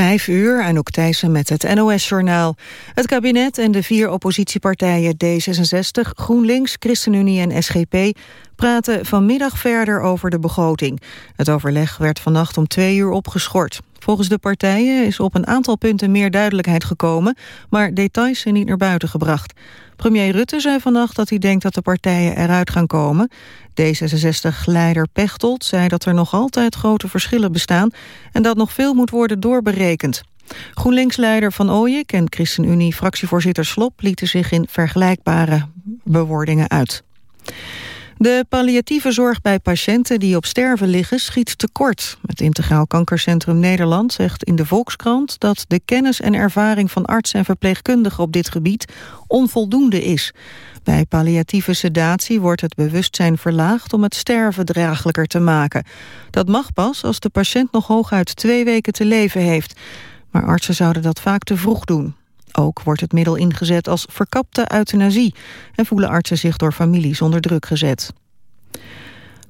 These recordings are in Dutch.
Vijf uur, en ook Thijssen met het NOS-journaal. Het kabinet en de vier oppositiepartijen D66, GroenLinks, ChristenUnie en SGP... praten vanmiddag verder over de begroting. Het overleg werd vannacht om twee uur opgeschort. Volgens de partijen is op een aantal punten meer duidelijkheid gekomen... maar details zijn niet naar buiten gebracht. Premier Rutte zei vannacht dat hij denkt dat de partijen eruit gaan komen. D66-leider Pechtold zei dat er nog altijd grote verschillen bestaan... en dat nog veel moet worden doorberekend. GroenLinks-leider Van Ooyek en ChristenUnie-fractievoorzitter Slop... lieten zich in vergelijkbare bewoordingen uit. De palliatieve zorg bij patiënten die op sterven liggen schiet tekort. Het Integraal Kankercentrum Nederland zegt in de Volkskrant... dat de kennis en ervaring van artsen en verpleegkundigen op dit gebied onvoldoende is. Bij palliatieve sedatie wordt het bewustzijn verlaagd om het sterven draaglijker te maken. Dat mag pas als de patiënt nog hooguit twee weken te leven heeft. Maar artsen zouden dat vaak te vroeg doen. Ook wordt het middel ingezet als verkapte euthanasie... en voelen artsen zich door families onder druk gezet.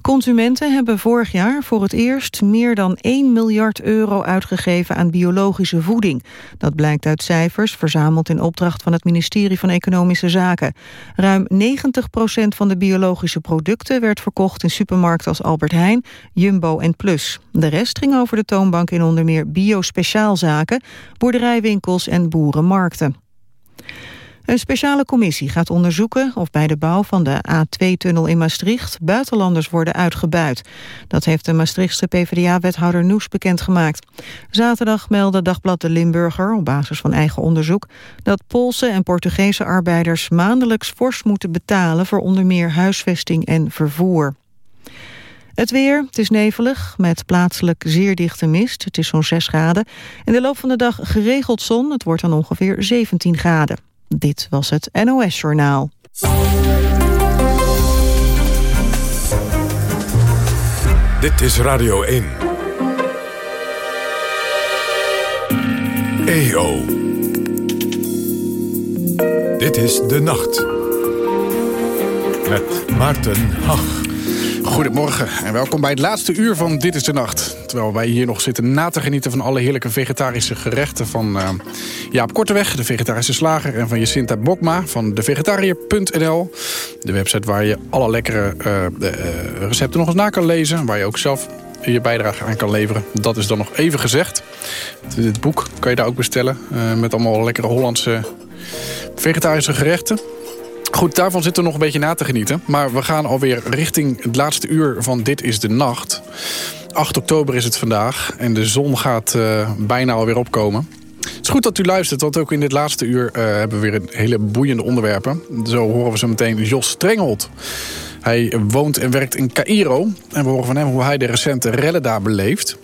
Consumenten hebben vorig jaar voor het eerst meer dan 1 miljard euro uitgegeven aan biologische voeding. Dat blijkt uit cijfers verzameld in opdracht van het ministerie van Economische Zaken. Ruim 90 procent van de biologische producten werd verkocht in supermarkten als Albert Heijn, Jumbo en Plus. De rest ging over de toonbank in onder meer bio-speciaalzaken, boerderijwinkels en boerenmarkten. Een speciale commissie gaat onderzoeken of bij de bouw van de A2-tunnel in Maastricht buitenlanders worden uitgebuit. Dat heeft de Maastrichtse PvdA-wethouder Noes bekendgemaakt. Zaterdag meldde Dagblad de Limburger, op basis van eigen onderzoek, dat Poolse en Portugese arbeiders maandelijks fors moeten betalen voor onder meer huisvesting en vervoer. Het weer, het is nevelig, met plaatselijk zeer dichte mist. Het is zo'n 6 graden. In de loop van de dag geregeld zon, het wordt dan ongeveer 17 graden. Dit was het NOS Journaal. Dit is Radio 1. EO. Dit is De Nacht. Met Maarten Hach. Goedemorgen en welkom bij het laatste uur van Dit is de Nacht. Terwijl wij hier nog zitten na te genieten van alle heerlijke vegetarische gerechten... van uh, Jaap Korteweg, de vegetarische slager... en van Jacinta Bokma van devegetariër.nl. De website waar je alle lekkere uh, recepten nog eens na kan lezen. Waar je ook zelf je bijdrage aan kan leveren. Dat is dan nog even gezegd. Dit boek kan je daar ook bestellen. met allemaal lekkere Hollandse vegetarische gerechten. Goed, daarvan zitten we nog een beetje na te genieten. Maar we gaan alweer richting het laatste uur van Dit is de Nacht. 8 oktober is het vandaag en de zon gaat uh, bijna alweer opkomen. Het is goed dat u luistert, want ook in dit laatste uur uh, hebben we weer een hele boeiende onderwerpen. Zo horen we zo meteen Jos Strengelt. Hij woont en werkt in Cairo. En we horen van hem hoe hij de recente rellen daar beleeft.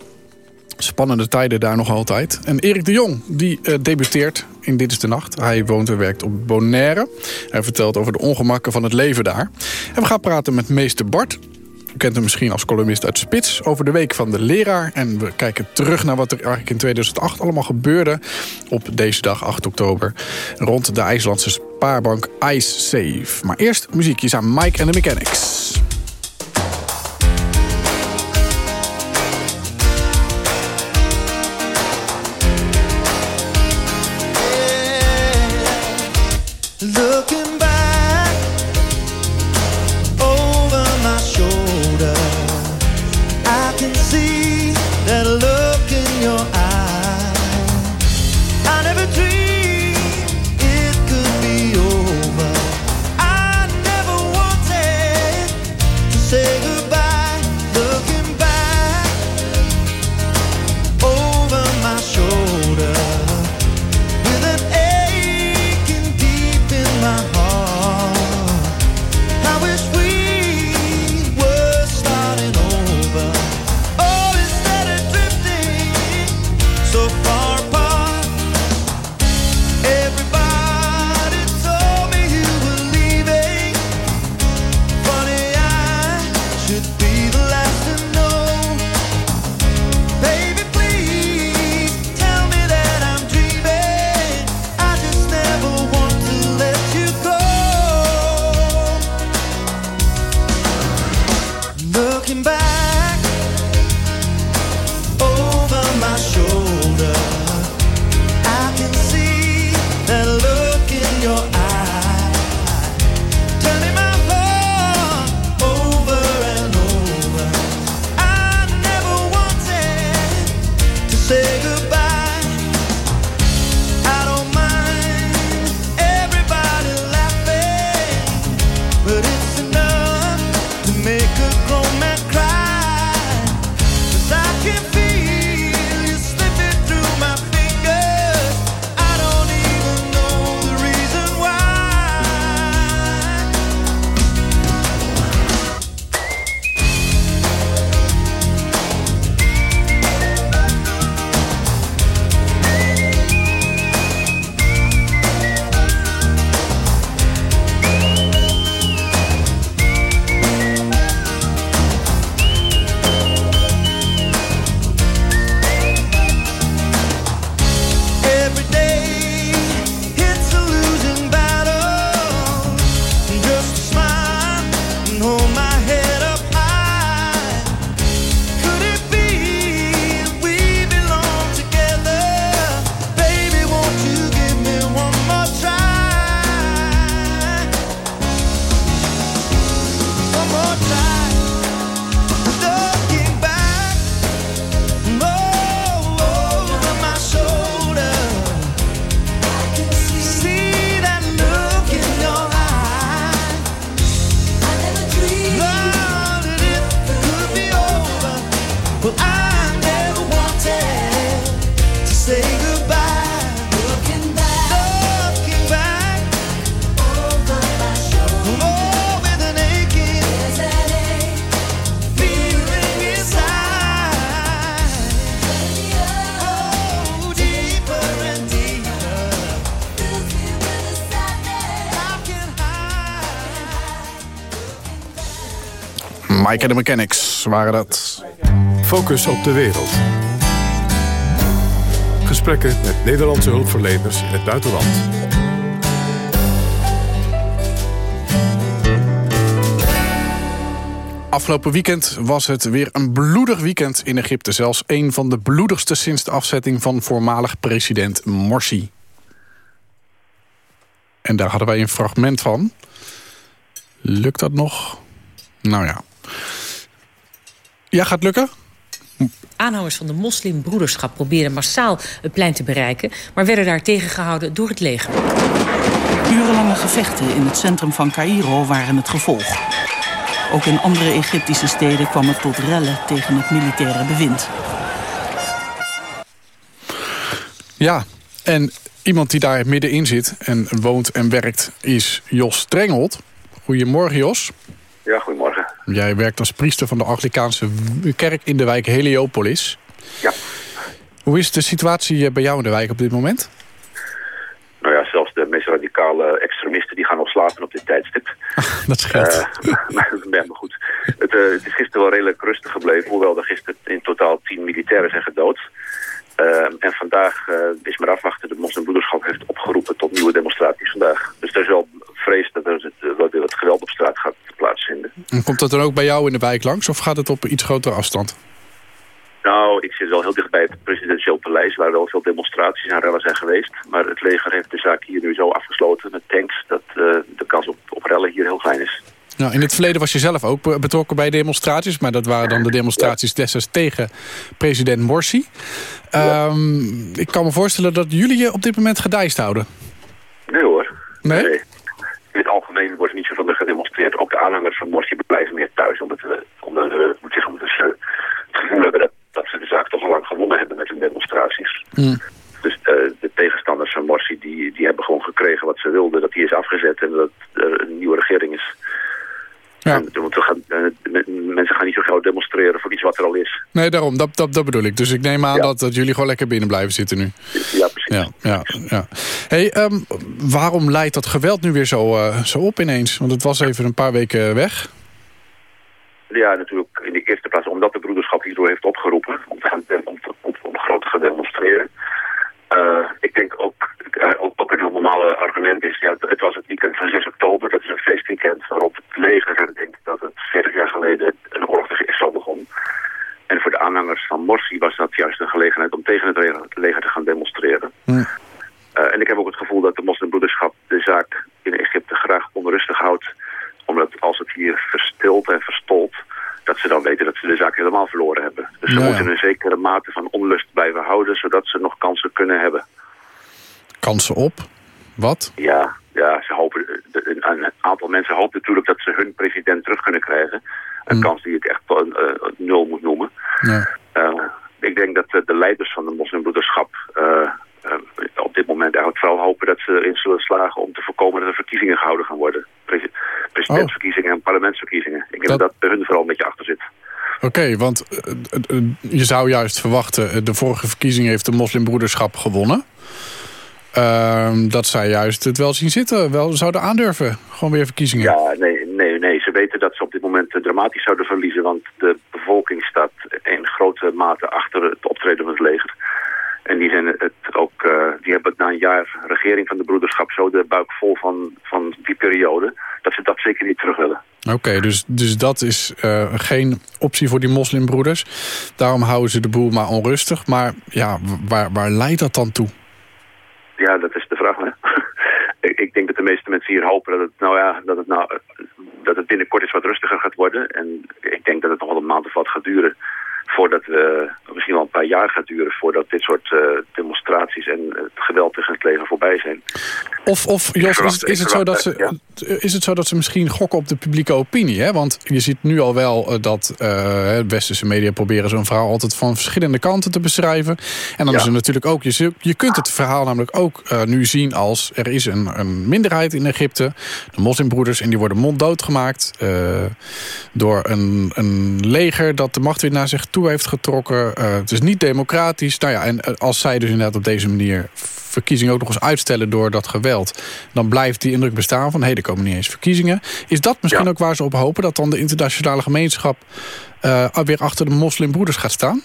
Spannende tijden daar nog altijd. En Erik de Jong, die uh, debuteert in Dit is de Nacht. Hij woont en werkt op Bonaire. Hij vertelt over de ongemakken van het leven daar. En we gaan praten met meester Bart. U kent hem misschien als columnist uit Spits over de Week van de Leraar. En we kijken terug naar wat er eigenlijk in 2008 allemaal gebeurde... op deze dag, 8 oktober, rond de IJslandse spaarbank Ice Save. Maar eerst muziekjes aan Mike and the Mechanics. Mike en de Mechanics waren dat. Focus op de wereld. Gesprekken met Nederlandse hulpverleners in het buitenland. Afgelopen weekend was het weer een bloedig weekend in Egypte. Zelfs een van de bloedigste sinds de afzetting van voormalig president Morsi. En daar hadden wij een fragment van. Lukt dat nog? Nou ja. Ja, gaat lukken? Aanhangers van de moslimbroederschap probeerden massaal het plein te bereiken... maar werden daar tegengehouden door het leger. Urenlange gevechten in het centrum van Cairo waren het gevolg. Ook in andere Egyptische steden kwam het tot rellen tegen het militaire bewind. Ja, en iemand die daar middenin zit en woont en werkt is Jos Strengelt. Goedemorgen Jos. Ja, goedemorgen. Jij werkt als priester van de Anglikaanse kerk in de wijk Heliopolis. Ja. Hoe is de situatie eh, bij jou in de wijk op dit moment? Nou ja, zelfs de meest radicale extremisten die gaan nog slapen op dit tijdstip. dat scheelt. Uh, maar, maar goed, het, uh, het, is gisteren wel redelijk rustig gebleven. Hoewel er gisteren in totaal tien militairen zijn gedood. Uh, en vandaag is maar afwachten. De moslimbroederschap heeft opgeroepen tot nieuwe demonstraties vandaag. Dus er is wel vrees dat er het, wat geweld op straat gaat plaatsvinden. En komt dat dan ook bij jou in de wijk langs of gaat het op iets grotere afstand? Nou, ik zit wel heel dicht bij het presidentieel paleis... waar wel veel demonstraties en rellen zijn geweest. Maar het leger heeft de zaak hier nu zo afgesloten met tanks... dat uh, de kans op, op rellen hier heel klein is. Nou, in het verleden was je zelf ook betrokken bij demonstraties... maar dat waren dan de demonstraties destijds tegen president Morsi. Um, ik kan me voorstellen dat jullie je op dit moment gedijst houden. Nee hoor. Nee? nee. In het algemeen wordt er niet zoveel gedemonstreerd. Ook de aanhangers van Morsi blijven meer thuis... omdat we, omdat we, moet omdat ze het gevoel hebben dat, dat ze de zaak toch al lang gewonnen hebben met hun demonstraties. Mm. Dus uh, de tegenstanders van Morsi die, die hebben gewoon gekregen wat ze wilden. Dat die is afgezet en dat er een nieuwe regering is. Ja. En, we gaan, uh, mensen gaan niet zo gauw demonstreren voor iets wat er al is. Nee, daarom. Dat, dat, dat bedoel ik. Dus ik neem aan ja. dat, dat jullie gewoon lekker binnen blijven zitten nu. Ja, precies. Ja, ja, ja. Hey, um, waarom leidt dat geweld nu weer zo, uh, zo op ineens? Want het was even een paar weken weg. Ja, natuurlijk in de eerste plaats omdat de broederschap hierdoor heeft opgeroepen. Om, te gaan, om, om, om groot te gaan demonstreren. Uh, ik denk ook, ook, ook een heel normale argument is, ja, het was het weekend van 6 oktober, dat is een feestweekend waarop het leger herdenkt dat het 40 jaar geleden een oorlog tegen Israël begon. En voor de aanhangers van Morsi was dat juist een gelegenheid om tegen het leger te gaan demonstreren. Ja. Uh, en ik heb ook het gevoel dat de moslimbroederschap de zaak in Egypte graag onrustig houdt. Omdat als het hier verstilt en verstolt, dat ze dan weten dat ze de zaak helemaal verloren hebben. Dus ze ja. moeten een zekere mate van onlust blijven houden... zodat ze nog kansen kunnen hebben. Kansen op? Wat? Ja, ja ze hopen, een, aantal mensen hopen natuurlijk dat ze hun president terug kunnen krijgen. Een Hmm. kans die ik echt eh, nul moet noemen. Ja. Eh, ik denk dat eh, de leiders van de moslimbroederschap op dit moment eigenlijk vooral hopen dat ze erin zullen slagen om te voorkomen dat er verkiezingen gehouden gaan worden. Presi- presidentsverkiezingen en parlementsverkiezingen. Ik denk dat Dat- bij hun vooral een beetje achter zit. Oké, want je zou juist verwachten... de vorige verkiezing heeft de moslimbroederschap gewonnen. Ehm, dat zij juist het wel zien zitten. Wel zouden aandurven. Gewoon weer verkiezingen. Ja, nee, nee, nee. Ze weten dat ze op dit moment eh, dramatisch zouden verliezen. Want de bevolking staat in grote mate achter het optreden van het leger. En die, zijn het ook, eh, die hebben na een jaar regering van de broederschap zo de buik vol van, van die periode. Dat ze dat zeker niet terug willen. Oké, dus, dus dat is eh, geen optie voor die moslimbroeders. Daarom houden ze de boel maar onrustig. Maar ja, waar, waar leidt dat dan toe? Ja, dat is de vraag. Hè? ik, denk dat de meeste mensen hier hopen dat het, nou ja, dat het, nou, dat het binnenkort eens wat rustiger gaat worden. En ik denk dat het nog wel een maand of wat gaat duren. Voordat we, misschien wel een paar jaar gaat duren voordat dit soort eh, demonstraties en het geweld tegen het leger voorbij zijn. Of, of Jos, is, het- is, het zo dat ze, is het zo dat ze misschien gokken op de publieke opinie? Hè? Want je ziet nu al wel eh, dat eh, westerse media proberen zo'n verhaal altijd van verschillende kanten te beschrijven. En dan Ja. is er natuurlijk ook, je, je kunt het verhaal namelijk ook eh, nu zien als er is een, een minderheid in Egypte, de moslimbroeders, en die worden monddood gemaakt eh, door een, een leger dat de macht weer naar zich toe heeft getrokken. Eh, het is niet democratisch. Nou ja, en eh, als zij dus inderdaad op deze manier verkiezingen ook nog eens uitstellen door dat geweld, dan blijft die indruk bestaan van hé, er komen niet eens verkiezingen. Is dat misschien Ja. ook waar ze op hopen dat dan de internationale gemeenschap eh, weer achter de moslimbroeders gaat staan?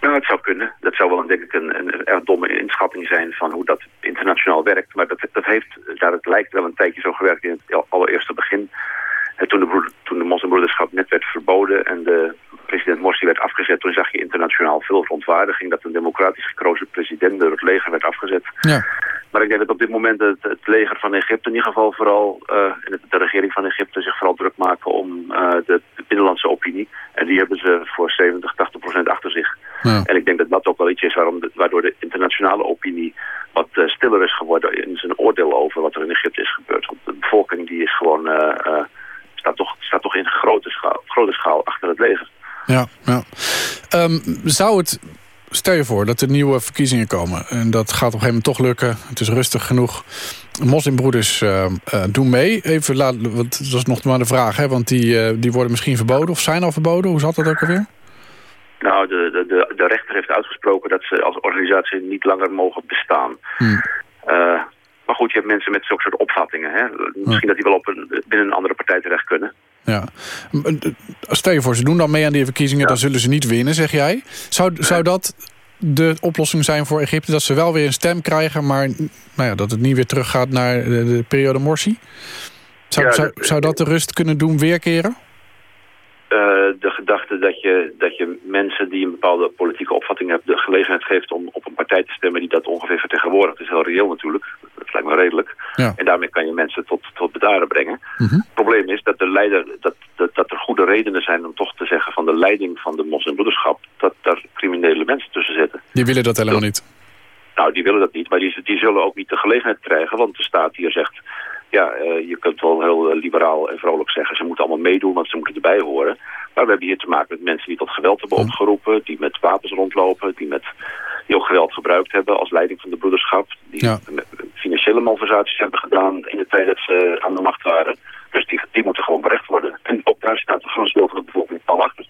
Nou, het zou kunnen. Dat zou wel denk ik een, een erg domme inschatting zijn van hoe dat internationaal werkt. Maar dat, dat heeft, daar het lijkt wel een tijdje zo gewerkt in het allereerste begin. En toen de, broeder- toen de moslimbroederschap net werd verboden en de president Morsi werd afgezet, toen zag je internationaal veel verontwaardiging dat een democratisch gekozen president door het leger werd afgezet. Ja. Maar ik denk dat op dit moment het, het leger van Egypte in ieder geval vooral, het- de regering van Egypte zich vooral druk maken om eh, de, de binnenlandse opinie. En die hebben ze voor 70, 80 procent achter zich. Ja. En ik denk dat dat ook wel iets is waarom de- waardoor de internationale opinie wat eh, stiller is geworden in zijn oordeel over wat er in Egypte is gebeurd. Want de bevolking die is gewoon, staat, toch, staat toch in grote schaal, grote schaal achter het leger. Ja, ja. Ehm, zou het, stel je voor dat er nieuwe verkiezingen komen... en dat gaat op een gegeven moment toch lukken, het is rustig genoeg... Moslimbroeders eh, eh, doen mee. Even laten, want dat is nog maar de vraag, hè? want die, eh, die worden misschien verboden of zijn al verboden. Hoe zat dat ook alweer? Nou, de, de, de, de rechter heeft uitgesproken dat ze als organisatie niet langer mogen bestaan. Hmm. Maar goed, je hebt mensen met zulke soort opvattingen. Hè? Misschien dat die wel op een, binnen een andere partij terecht kunnen. Ja. Eh, Stel je voor, ze doen dan mee aan die verkiezingen... Ja. dan zullen ze niet winnen, zeg jij. Zou, zou dat de oplossing zijn voor Egypte? Dat ze wel weer een stem krijgen... maar nou ja, dat het niet weer teruggaat naar de, de periode Morsi? Zou, Ja, zou, dat- zou dat de rust kunnen doen weerkeren? Eh, de gedachte dat je, dat je mensen die een bepaalde politieke opvatting hebben... de gelegenheid geeft om op een partij te stemmen die dat ongeveer vertegenwoordigt... is heel reëel natuurlijk. Dat lijkt me redelijk. Ja. En daarmee kan je mensen tot, tot bedaren brengen. Mhm. Het probleem is dat, de leider, dat, dat, dat er goede redenen zijn om toch te zeggen... van de leiding van de moslimbroederschap... dat daar criminele mensen tussen zitten. Die willen dat helemaal niet. Nou, die willen dat niet, maar die, die zullen ook niet de gelegenheid krijgen. Want de staat hier zegt, ja, eh, je kunt wel heel eh, liberaal en vrolijk zeggen... ze moeten allemaal meedoen, want ze moeten erbij horen. Maar we hebben hier te maken met mensen die tot geweld hebben opgeroepen... die met wapens rondlopen, die, met, die ook geweld gebruikt hebben als leiding van de broederschap... die Ja. financiële malversaties hebben gedaan in de tijd dat ze aan de macht waren. Dus die, die moeten gewoon berecht worden. En ook daar staat een groot deel van de bevolking al achter.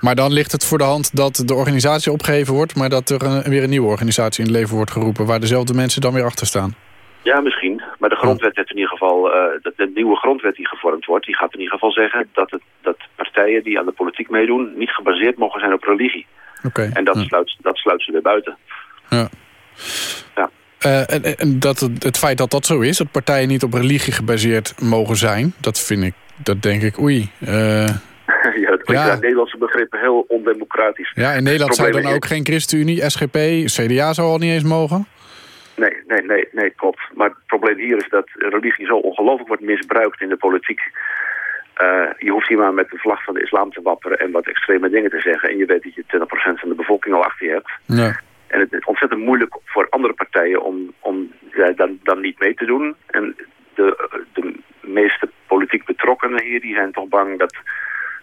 Maar dan ligt het voor de hand dat de organisatie opgeheven wordt... maar dat er een- weer een nieuwe organisatie in het leven wordt geroepen... waar dezelfde mensen dan weer achter staan. Ja, misschien. Maar de grondwet heeft in ieder geval, eh, de, de nieuwe grondwet die gevormd wordt, die gaat in ieder geval zeggen dat, het, dat partijen die aan de politiek meedoen niet gebaseerd mogen zijn op religie. Oké. En dat, Ja. sluit, dat sluit ze weer buiten. Ja. Ja. Eh, en en dat het, het feit dat dat zo is, dat partijen niet op religie gebaseerd mogen zijn, dat vind ik, dat denk ik, oei. eh, ja, dat klinkt Ja. Nederlandse begrippen heel ondemocratisch. ja, in Nederland zou Probleem dan ook geen ChristenUnie, SGP, CDA zou al niet eens mogen. Nee, nee, nee, nee, klopt. Maar het probleem hier is dat religie zo ongelooflijk wordt misbruikt in de politiek. je hoeft hier maar met de vlag van de islam te wapperen en wat extreme dingen te zeggen. En je weet dat je 20% van de bevolking al achter je hebt. Ja. En het is ontzettend moeilijk voor andere partijen om, om ja, dan, dan niet mee te doen. En de, de meeste politiek betrokkenen hier, die zijn toch bang dat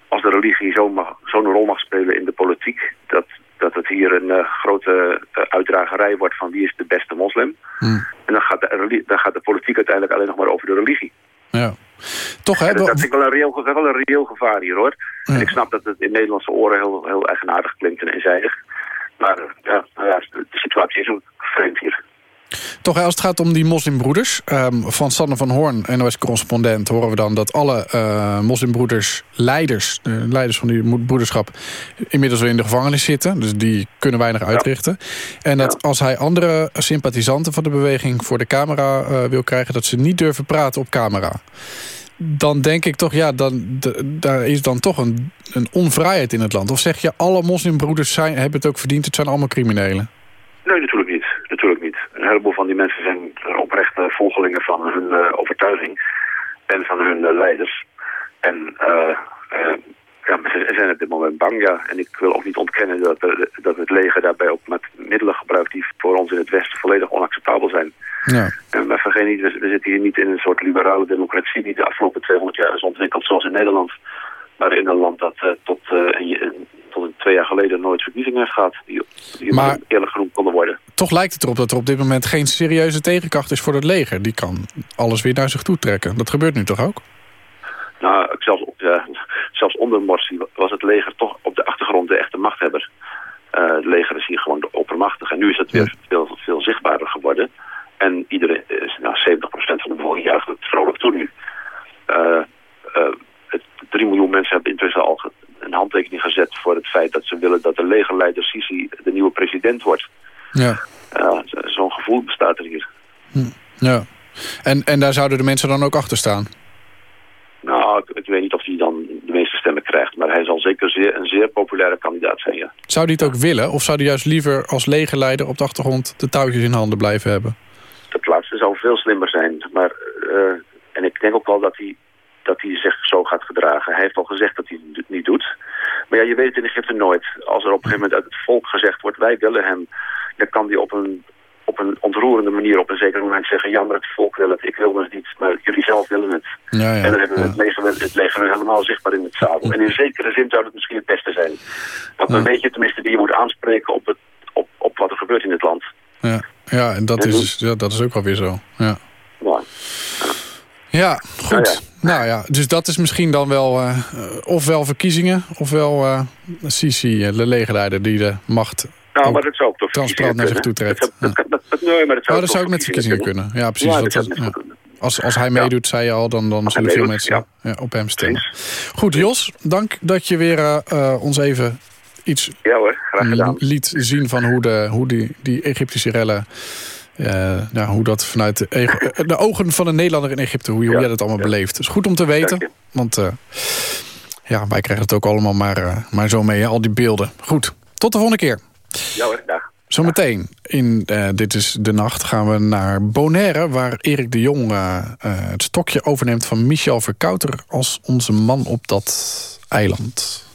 als de religie zo'n zo rol mag spelen in de politiek, dat, dat het hier een uh, grote uh, uitdragerij wordt van wie is de beste moslim. Hmm. En dan gaat, de, dan gaat de politiek uiteindelijk alleen nog maar over de religie. Ja. Toch, hè, dat, ik wel een reëel, wel een reëel gevaar hier hoor. Ja. En ik snap dat het in Nederlandse oren heel, heel eigenaardig klinkt en eenzijdig. Maar ja, nou ja, de situatie is ook vreemd hier. Toch, als het gaat om die moslimbroeders. Um, van Sanne van Hoorn, NOS-correspondent, horen we dan dat alle uh, moslimbroeders, leiders, de leiders van die broederschap, inmiddels weer in de gevangenis zitten. Dus die kunnen weinig uitrichten. En dat als hij andere sympathisanten van de beweging voor de camera uh, wil krijgen, dat ze niet durven praten op camera. Dan denk ik toch, ja, dan, daar is dan toch een, een onvrijheid in het land. Of zeg je, alle moslimbroeders zijn, hebben het ook verdiend, het zijn allemaal criminelen? Nee, natuurlijk. Een heleboel van die mensen zijn oprechte volgelingen van hun uh, overtuiging en van hun uh, leiders. En uh, ja, ze zijn op dit moment bang, ja. En ik wil ook niet ontkennen dat, dat het leger daarbij ook met middelen gebruikt die voor ons in het Westen volledig onacceptabel zijn. Ja. En maar vergeet niet, we, we zitten hier niet in een soort liberale democratie die de afgelopen 200 jaar is ontwikkeld zoals in Nederland. Maar in een land dat tot, tot twee jaar geleden nooit verkiezingen heeft gehad. Die, die maar, eerlijk genoemd konden worden. Toch lijkt het erop dat er op dit moment geen serieuze tegenkracht is voor het leger. Die kan alles weer naar zich toe trekken. Dat gebeurt nu toch ook? Nou, zelfs, ja, zelfs onder Morsi was het leger toch op de achtergrond de echte machthebber. Uh, het leger is hier gewoon oppermachtig. En nu is het weer ja. veel, veel zichtbaarder geworden. En iedereen, is, nou, 70% van de bevolking juicht het vrolijk toe nu. Uh, uh, 3 miljoen mensen hebben intussen al een handtekening gezet voor het feit dat ze willen dat de legerleider Sisi de nieuwe president wordt. Ja. Uh, Zo'n gevoel bestaat er hier. Hm. Ja. En, en daar zouden de mensen dan ook achter staan? Nou, ik, ik, weet niet of hij dan de meeste stemmen krijgt. Maar hij zal zeker zeer, een zeer populaire kandidaat zijn, ja. Zou hij het ook willen? Of zou hij juist liever als legerleider op de achtergrond de touwtjes in handen blijven hebben? Dat laatste zou veel slimmer zijn. Maar, uh, en ik denk ook wel dat hij dat hij zich zo gaat gedragen. Hij heeft al gezegd dat hij het niet doet. Maar ja, je weet het in Egypte nooit. Als er op een gegeven moment uit het volk gezegd wordt... wij willen hem, dan kan hij op een, op een ontroerende manier... op een zeker moment zeggen... ja, maar het volk wil het, ik wil het niet... maar jullie zelf willen het. Ja, ja, en dan hebben we ja. het leger, het leger helemaal zichtbaar in het zadel. En in zekere zin zou het misschien het beste zijn. Want dan weet je tenminste die je moet aanspreken... op, het, op, op wat er gebeurt in het land. Ja, ja en dat, En is, ja, dat is ook alweer zo. Ja. Ja. Ja, goed. Nou ja. Nou ja, dus dat is misschien dan wel uh, ofwel verkiezingen... ofwel uh, Sisi, de legerleider, die de macht Nou, maar dat zou ook toch transparant naar zich toe trekt. Dat, dat, dat, dat, nee, maar dat zou, Oh, dat zou ook met verkiezingen kunnen. Ja, precies. Ja, dat, ja. Als, als hij meedoet, zei je al, dan, dan Als zullen veel meedoet, mensen ja, op hem stemmen. Goed, Jos, dank dat je weer ons even iets Ja hoor, liet zien van hoe, de, hoe die, die Egyptische rellen... eh, nou, hoe dat vanuit de, ego- de ogen van een Nederlander in Egypte, hoe, jij dat allemaal beleeft. Dus goed om te weten, want eh, ja, wij krijgen het ook allemaal maar, eh, maar zo mee, hè, al die beelden. Goed, tot de volgende keer. Ja hoor, dag. Zometeen in eh, Dit is de Nacht gaan we naar Bonaire... waar Erik de Jong eh, eh, het stokje overneemt van Michel Verkouter... als onze man op dat eiland.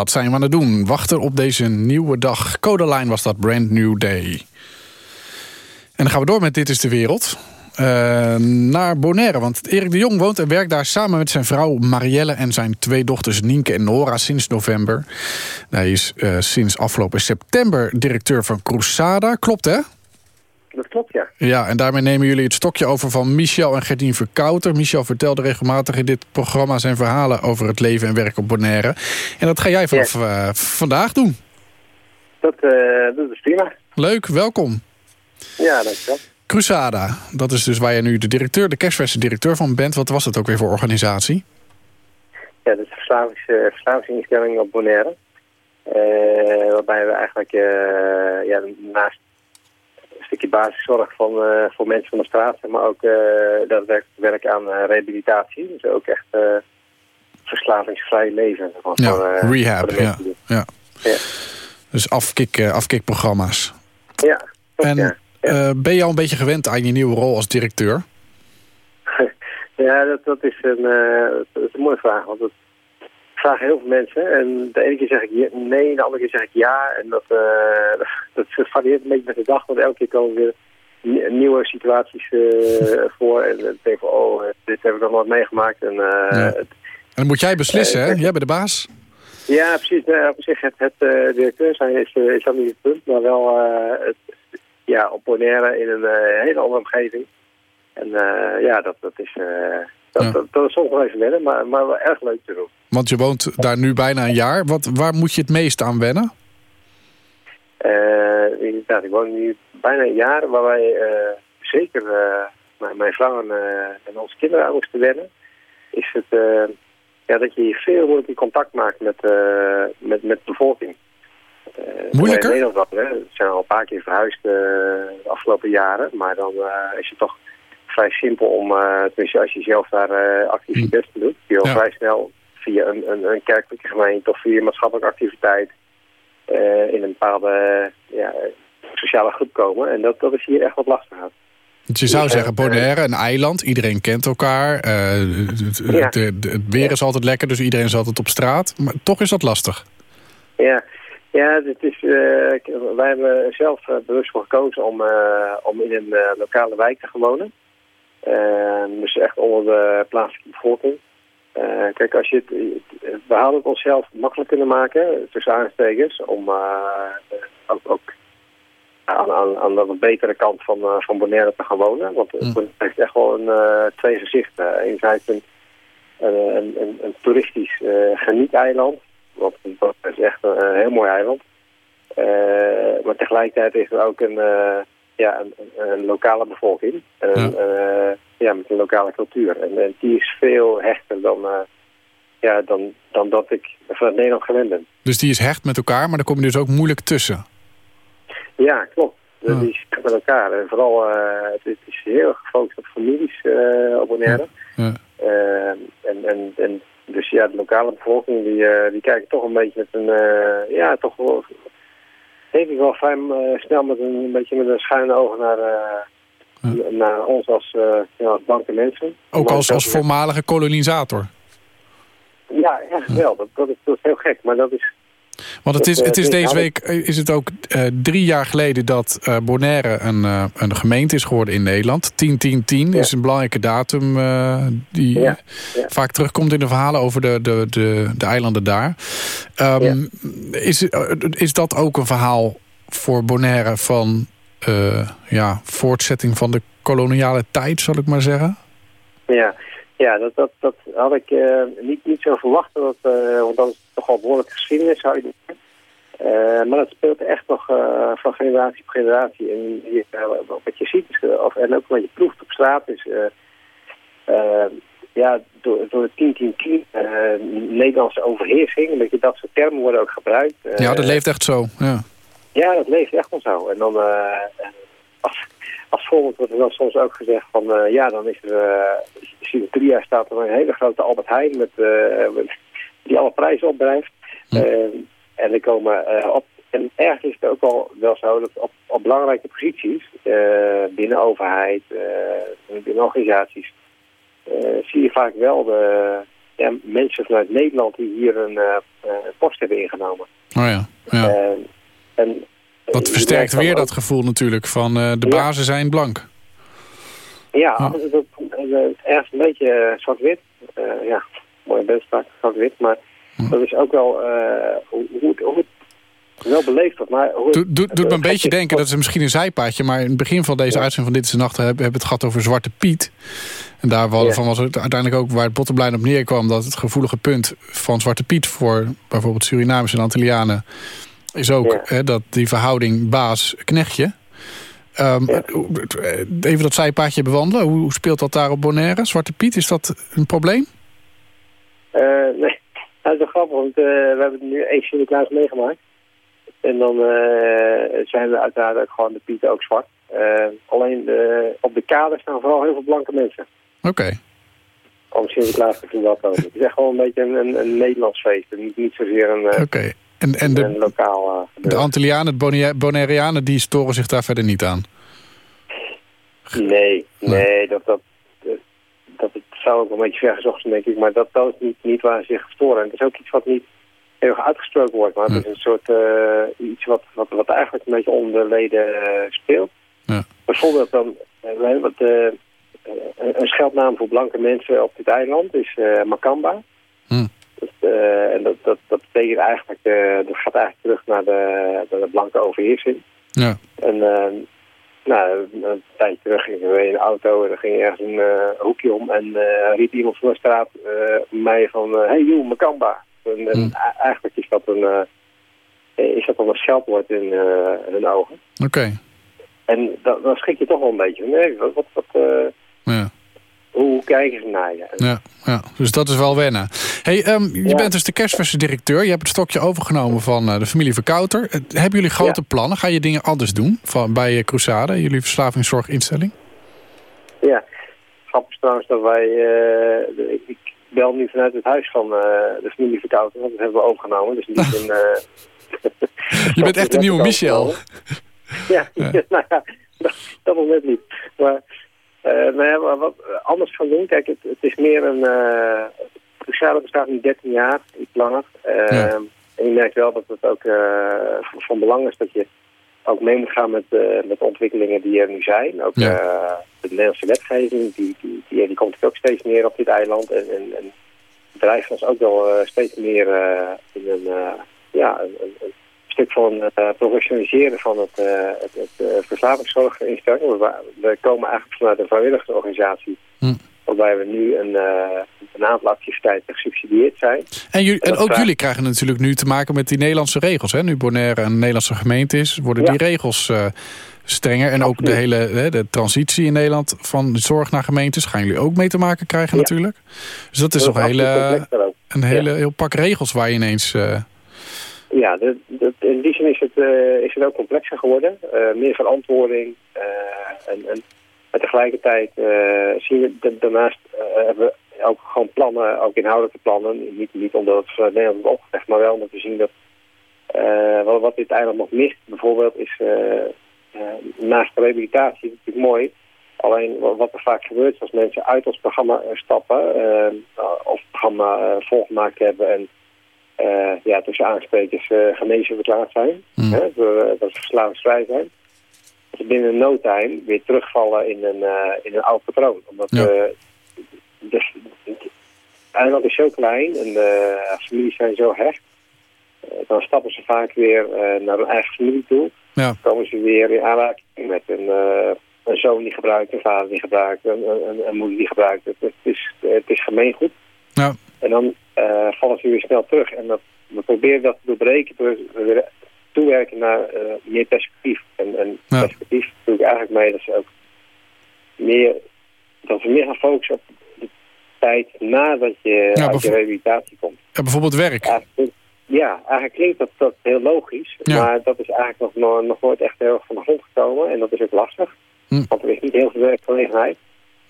Dat zijn we aan het doen. Wachten op deze nieuwe dag. Codeline was dat, Brand New Day. En dan gaan we door met Dit is de Wereld. Uh, naar Bonaire, want Erik de Jong woont en werkt daar samen met zijn vrouw Marielle... en zijn twee dochters Nienke en Nora sinds november. Hij is uh, sinds afgelopen september directeur van Cruzada. Klopt, hè? Dat klopt, ja. Ja, en daarmee nemen jullie het stokje over van Michel en Gerdien Verkouter. Michel vertelde regelmatig in dit programma zijn verhalen over het leven en werk op Bonaire. En dat ga jij vanaf uh, vandaag doen. Dat, uh, dat is prima. Leuk, welkom. Ja, dankjewel. Cruzada, dat is dus waar je nu de directeur, de kerstverse directeur van bent. Wat was dat ook weer voor organisatie? Ja, dat is een verslavingsinstelling op Bonaire. Uh, waarbij we eigenlijk ja, naast stukje basiszorg van, uh, voor mensen van de straat, maar ook uh, daadwerkelijk werk aan uh, rehabilitatie. Dus ook echt verslavingsvrij leven. Van, ja, rehab, ja, ja. ja. Dus afkik, afkikprogramma's. Ja. En ja, ja. ben je al een beetje gewend aan je nieuwe rol als directeur? ja, dat, dat, is een, dat is een mooie vraag. Want het, vragen heel veel mensen. En de ene keer zeg ik nee, de andere keer zeg ik ja. En dat, uh, dat varieert een beetje met de dag, want elke keer komen weer nieuwe situaties uh, voor. En dan denk ik van, oh, dit heb ik nog nooit meegemaakt. En, uh, ja. en dan moet jij beslissen, hè? Jij bent de baas. Ja, precies. Nou, op zich, het, het directeur zijn is, is dat niet het punt. Maar wel het, ja, op Bonaire in een hele andere omgeving. En ja, dat, dat is... Dat, ja. dat, dat, is soms wel even wennen, maar, maar wel erg leuk te doen. Want je woont daar nu bijna een jaar. Wat, waar moet je het meest aan wennen? Uh, inderdaad, ik woon nu bijna een jaar waar wij uh, zeker uh, mijn, mijn, vrouw en, en, onze kinderen aan moesten wennen. Is het ja, dat je veel moeilijk in contact maakt met, met, met de bevolking. Moeilijker? In Nederland, hè. We zijn al een paar keer verhuisd de afgelopen jaren. Maar dan is het toch vrij simpel om, tenminste als je zelf daar actief je best doet, je al ja. vrij snel via een, een, een kerkelijke gemeente of via maatschappelijke activiteit uh, in een bepaalde ja, sociale groep komen. En dat, dat is hier echt wat lastiger. Dus je zou zeggen, Bonaire, een eiland, iedereen kent elkaar. Uh, het, ja. het, het, weer is altijd lekker, dus iedereen is altijd op straat. Maar toch is dat lastig. Ja, ja het is, uh, wij hebben zelf bewust voor gekozen om, om in een lokale wijk te gaan wonen. dus echt onder de plaatselijke bevolking. Uh, kijk, als je het, we hadden het onszelf makkelijk kunnen maken, tussen aanstekers, om uh, ook, ook aan, aan, aan, de betere kant van, uh, van Bonaire te gaan wonen. Want het mm. heeft echt wel een, twee gezichten. Enerzijds een, een, een, een toeristisch genieteiland, want dat is echt een, heel mooi eiland. maar tegelijkertijd is er ook een ja, een, een, lokale bevolking. En, ja. Uh, ja, met een lokale cultuur. En, en die is veel hechter dan, uh, ja, dan, dan dat ik vanuit Nederland gewend ben. Dus die is hecht met elkaar, maar daar kom je dus ook moeilijk tussen? Ja, klopt. Ja. Die is hecht met elkaar. En vooral, uh, het, is heel gefocust op families op Bonaire. Ja. en, en, en dus ja, de lokale bevolking, die, die kijken toch een beetje met een, ja, toch wel denk ik wel vrij uh, snel met een, een, beetje met een schuine ogen naar, ja. naar ons als, uh, ja, als blanke mensen. Ook als, als voormalige kolonisator? Ja, ja wel. Dat, dat, is, dat is heel gek, maar dat is... Want het is, het is deze week is het ook uh, drie jaar geleden dat uh, Bonaire een, uh, een gemeente is geworden in Nederland. 10-10-10 ja. is een belangrijke datum die ja. Ja. vaak terugkomt in de verhalen over de, de, de, de eilanden daar. Um, is, is dat ook een verhaal voor Bonaire van ja, voortzetting van de koloniale tijd, zal ik maar zeggen? Ja, ja, dat, dat, dat had ik uh, niet, niet zo verwacht. Dat, uh, want dat is toch al behoorlijke geschiedenis, zou je denken. Uh, maar dat speelt echt nog van generatie op generatie. En je, wat je ziet, is, of, en ook wat je proeft op straat, is... ja, door, door de 10-10-10, Nederlandse overheersing, dat, je, dat soort termen worden ook gebruikt. ja, dat leeft echt zo, ja. Ja, dat leeft echt wel zo. En dan... als voorbeeld wordt er dan soms ook gezegd van... Uh, ja, dan is er... Uh, drie jaar staat er een hele grote Albert Heijn... Met, uh, die alle prijzen opdrijft. Hm. en er komen op... En ergens is het ook al wel zo dat op, op belangrijke posities... binnen overheid, binnen organisaties... zie je vaak wel de, ja, mensen vanuit Nederland die hier een post hebben ingenomen. Oh ja, ja. en, dat versterkt weer dat gevoel natuurlijk van de bazen zijn blank. Ja, oh. dat, ergens een beetje zwart-wit. ja, mooie beeldspraak, zwart-wit. Maar dat is ook wel hoe, hoe, hoe het wel beleefd wordt. Maar doet doet, doet me een beetje denken, dat is misschien een zijpaadje... maar in het begin van deze uitzending van Dit is de Nacht... hebben we het gehad over Zwarte Piet. En daarvan ja. was het uiteindelijk ook waar het bottomlijn op neerkwam... dat het gevoelige punt van Zwarte Piet voor bijvoorbeeld Surinamers en Antillianen... is ook hè, dat die verhouding baas-knechtje... Um, Even dat zijpaadje bewandelen. Hoe, speelt dat daar op Bonaire? Zwarte Piet, is dat een probleem? Uh, nee, dat is wel grappig, want uh, we hebben nu één Sinterklaas meegemaakt. En dan uh, zijn we uiteraard gewoon de Pieten ook zwart. Alleen de, op de kade staan vooral heel veel blanke mensen. Oké. Okay. Om Sinterklaas te verwelkomen. Het is echt gewoon een beetje een, een, een Nederlands feest. Niet, niet zozeer een, okay. En, en de, een lokaal... de Antillianen, de Bonaireanen, die storen zich daar verder niet aan? Nee, nee, dat, dat, dat, dat zou ook wel een beetje vergezocht zijn, denk ik. Maar dat, dat is niet, niet waar ze zich storen. En het is ook iets wat niet heel erg uitgesproken wordt. Maar het is een soort uh, iets wat, wat, wat eigenlijk een beetje onder de leden uh, speelt. Ja. Bijvoorbeeld dan, uh, wat, een scheldnaam voor blanke mensen op dit eiland is Makamba. Dus, en dat, dat, dat betekent eigenlijk, dat gaat eigenlijk terug naar de, naar de blanke overheersing. Ja. En nou, een tijdje terug gingen we in een auto en er ging ergens een hoekje om en riep iemand van de straat mij van, hey joh, Makamba. En, hmm. eigenlijk is dat een, is dat dan een scheldwoord in uh, hun ogen. Oké. En dan, dan schrik je toch wel een beetje. Nee, wat, wat, wat uh. Hoe, kijken ze naar je? Ja, ja, dus dat is wel wennen. Hey, um, je bent dus de kerstverse directeur. Je hebt het stokje overgenomen van de familie Verkouter. hebben jullie grote plannen? Ga je dingen anders doen van, bij Crusade, jullie verslavingszorginstelling? Ja, grappig trouwens dat wij... ik, bel nu vanuit het huis van uh, de familie Verkouten, want dat hebben we overgenomen. Dus niet een, uh, Je bent echt een nieuwe Michel. ja, ja. nou ja, dat, dat nog net niet. Maar, nou wat anders gaan doen, kijk, het, het is meer een... Cruciale bestaat nu 13 jaar, iets langer. Ja. En je merkt wel dat het ook van belang is dat je ook mee moet gaan met, uh, met de ontwikkelingen die er nu zijn. Ook ja. uh, de Nederlandse wetgeving, die, die, die, die komt ook steeds meer op dit eiland. En, en, en bedrijven ons ook wel uh, steeds meer in een, ja, een, een, stuk van professionaliseren van het, het, het verslavingszorginstelling. We, we komen eigenlijk vanuit een vrijwilligersorganisatie. Hm waarbij we nu een, een aantal activiteiten gesubsidieerd zijn. En, jullie, en ook jullie krijgen natuurlijk nu te maken met die Nederlandse regels. Hè? Nu Bonaire een Nederlandse gemeente is, worden die regels strenger. En ook de hele hè, de transitie in Nederland van zorg naar gemeentes... gaan jullie ook mee te maken krijgen ja. natuurlijk. Dus dat is toch een hele, een hele, heel pak regels waar je ineens... Uh... Ja, de, in die zin is het, is het ook complexer geworden. meer verantwoording en... en maar tegelijkertijd uh, zien we daarnaast uh, hebben we ook gewoon plannen, ook inhoudelijke plannen. Niet, niet omdat het Nederland wordt opgelegd, maar wel omdat we zien dat uh, wat, wat dit eiland nog mist, bijvoorbeeld, is naast de rehabilitatie natuurlijk mooi. Alleen wat er vaak gebeurt als mensen uit ons programma stappen of het programma volgemaakt hebben en ja, tussen aansprekers genezen verklaard zijn, mm. hè, dat ze verslavingsvrij zijn ze binnen no time weer terugvallen in een, uh, in een oud patroon. Omdat ja. uh, de, het eiland is zo klein en de families zijn zo hecht. Uh, dan stappen ze vaak weer naar hun eigen familie toe. Ja. komen ze weer in aanraking met een, een zoon die gebruikt, een vader die gebruikt, een, een, een moeder die gebruikt. Het, het, is, het is gemeengoed. Ja. En dan vallen ze weer snel terug. En dat, we proberen dat te doorbreken door weer toewerken naar uh, meer perspectief. En, en ja. perspectief doe ik eigenlijk mee dat ze ook meer, dat ze meer gaan focussen op de tijd nadat je ja, uit je rehabilitatie komt. Ja, bijvoorbeeld werk. Eigenlijk, ja, eigenlijk klinkt dat, dat heel logisch. Ja. Maar dat is eigenlijk nog, nog nooit echt heel erg van de grond gekomen. En dat is ook lastig. Hm. Want er is niet heel veel werkgelegenheid.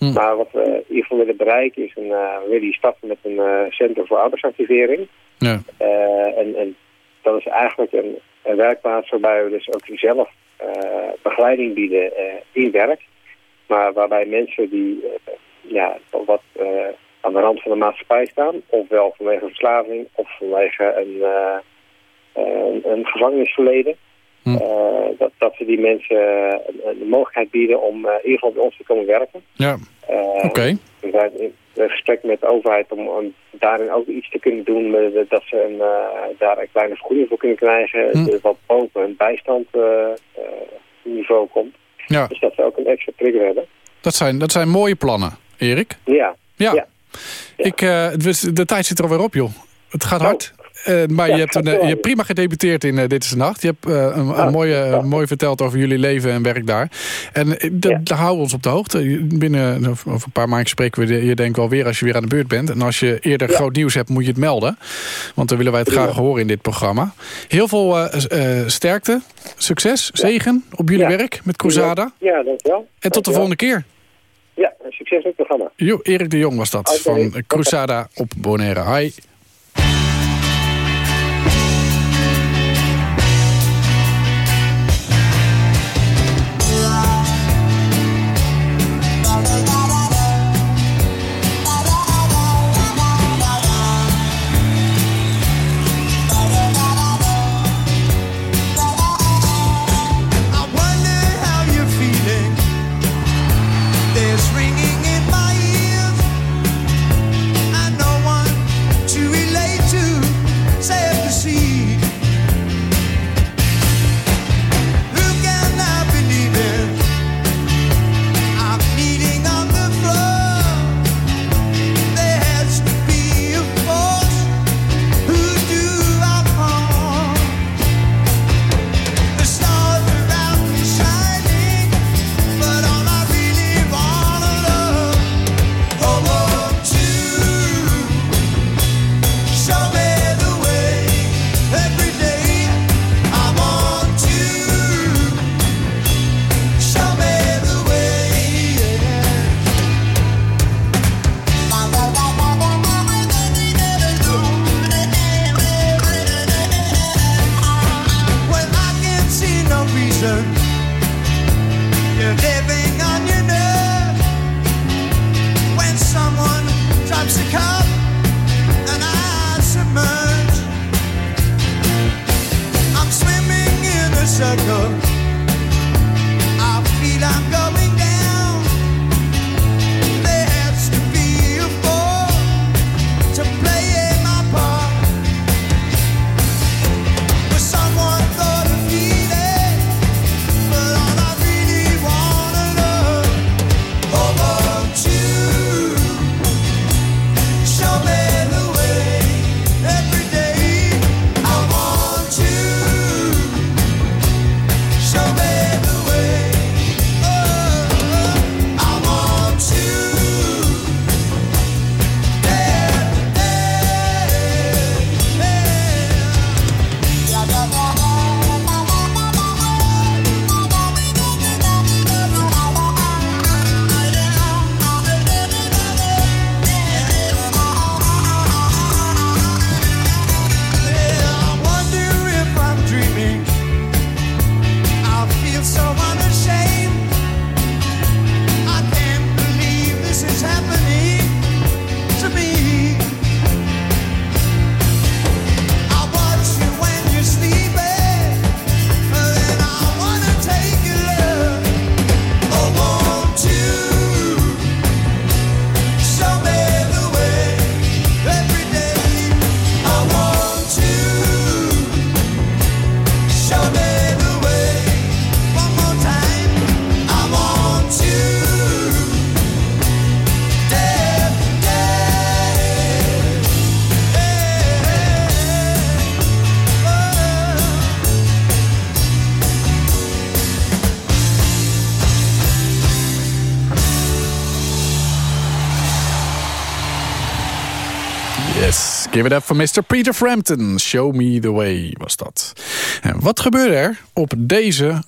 Hm. Maar wat we in ieder geval willen bereiken is een, uh, we willen starten met een uh, centrum voor arbeidsactivering. Ja. Uh, en, en dat is eigenlijk een, een werkplaats waarbij we dus ook zelf begeleiding bieden in werk. Maar waarbij mensen die ja, wat aan de rand van de maatschappij staan. Ofwel vanwege verslaving of vanwege een, een, een gevangenisverleden. Hm. dat, dat we die mensen de mogelijkheid bieden om in ieder geval bij ons te komen werken. Ja, oké. We zijn in gesprek met de overheid om, om, daarin ook iets te kunnen doen. dat ze een, daar een kleine vergoeding voor kunnen krijgen. Hm. Wat boven een bijstandniveau komt. Ja. Dus dat ze ook een extra trigger hebben. Dat zijn, dat zijn mooie plannen, Erik. Ja. Ja. ja. Ik, uh, de tijd zit er alweer op, joh. Het gaat hard. Uh, maar je, hebt een, je hebt prima gedebuteerd in uh, Dit is de Nacht. Je hebt uh, een, een mooie, mooi verteld over jullie leven en werk daar. En daar houden we ons op de hoogte. Binnen over een paar maanden spreken we je denk wel weer als je weer aan de beurt bent. En als je eerder groot nieuws hebt, moet je het melden. Want dan willen wij het graag horen in dit programma. Heel veel sterkte, succes, zegen op jullie werk met Cruzada. Ja, dankjewel. En tot de volgende keer. Ja, succes met het programma. Jo, Erik de Jong was dat, van Cruzada op Bonaire. Hi. Give it up for Mr. Peter Frampton. Show me the way was dat. En wat gebeurde er op deze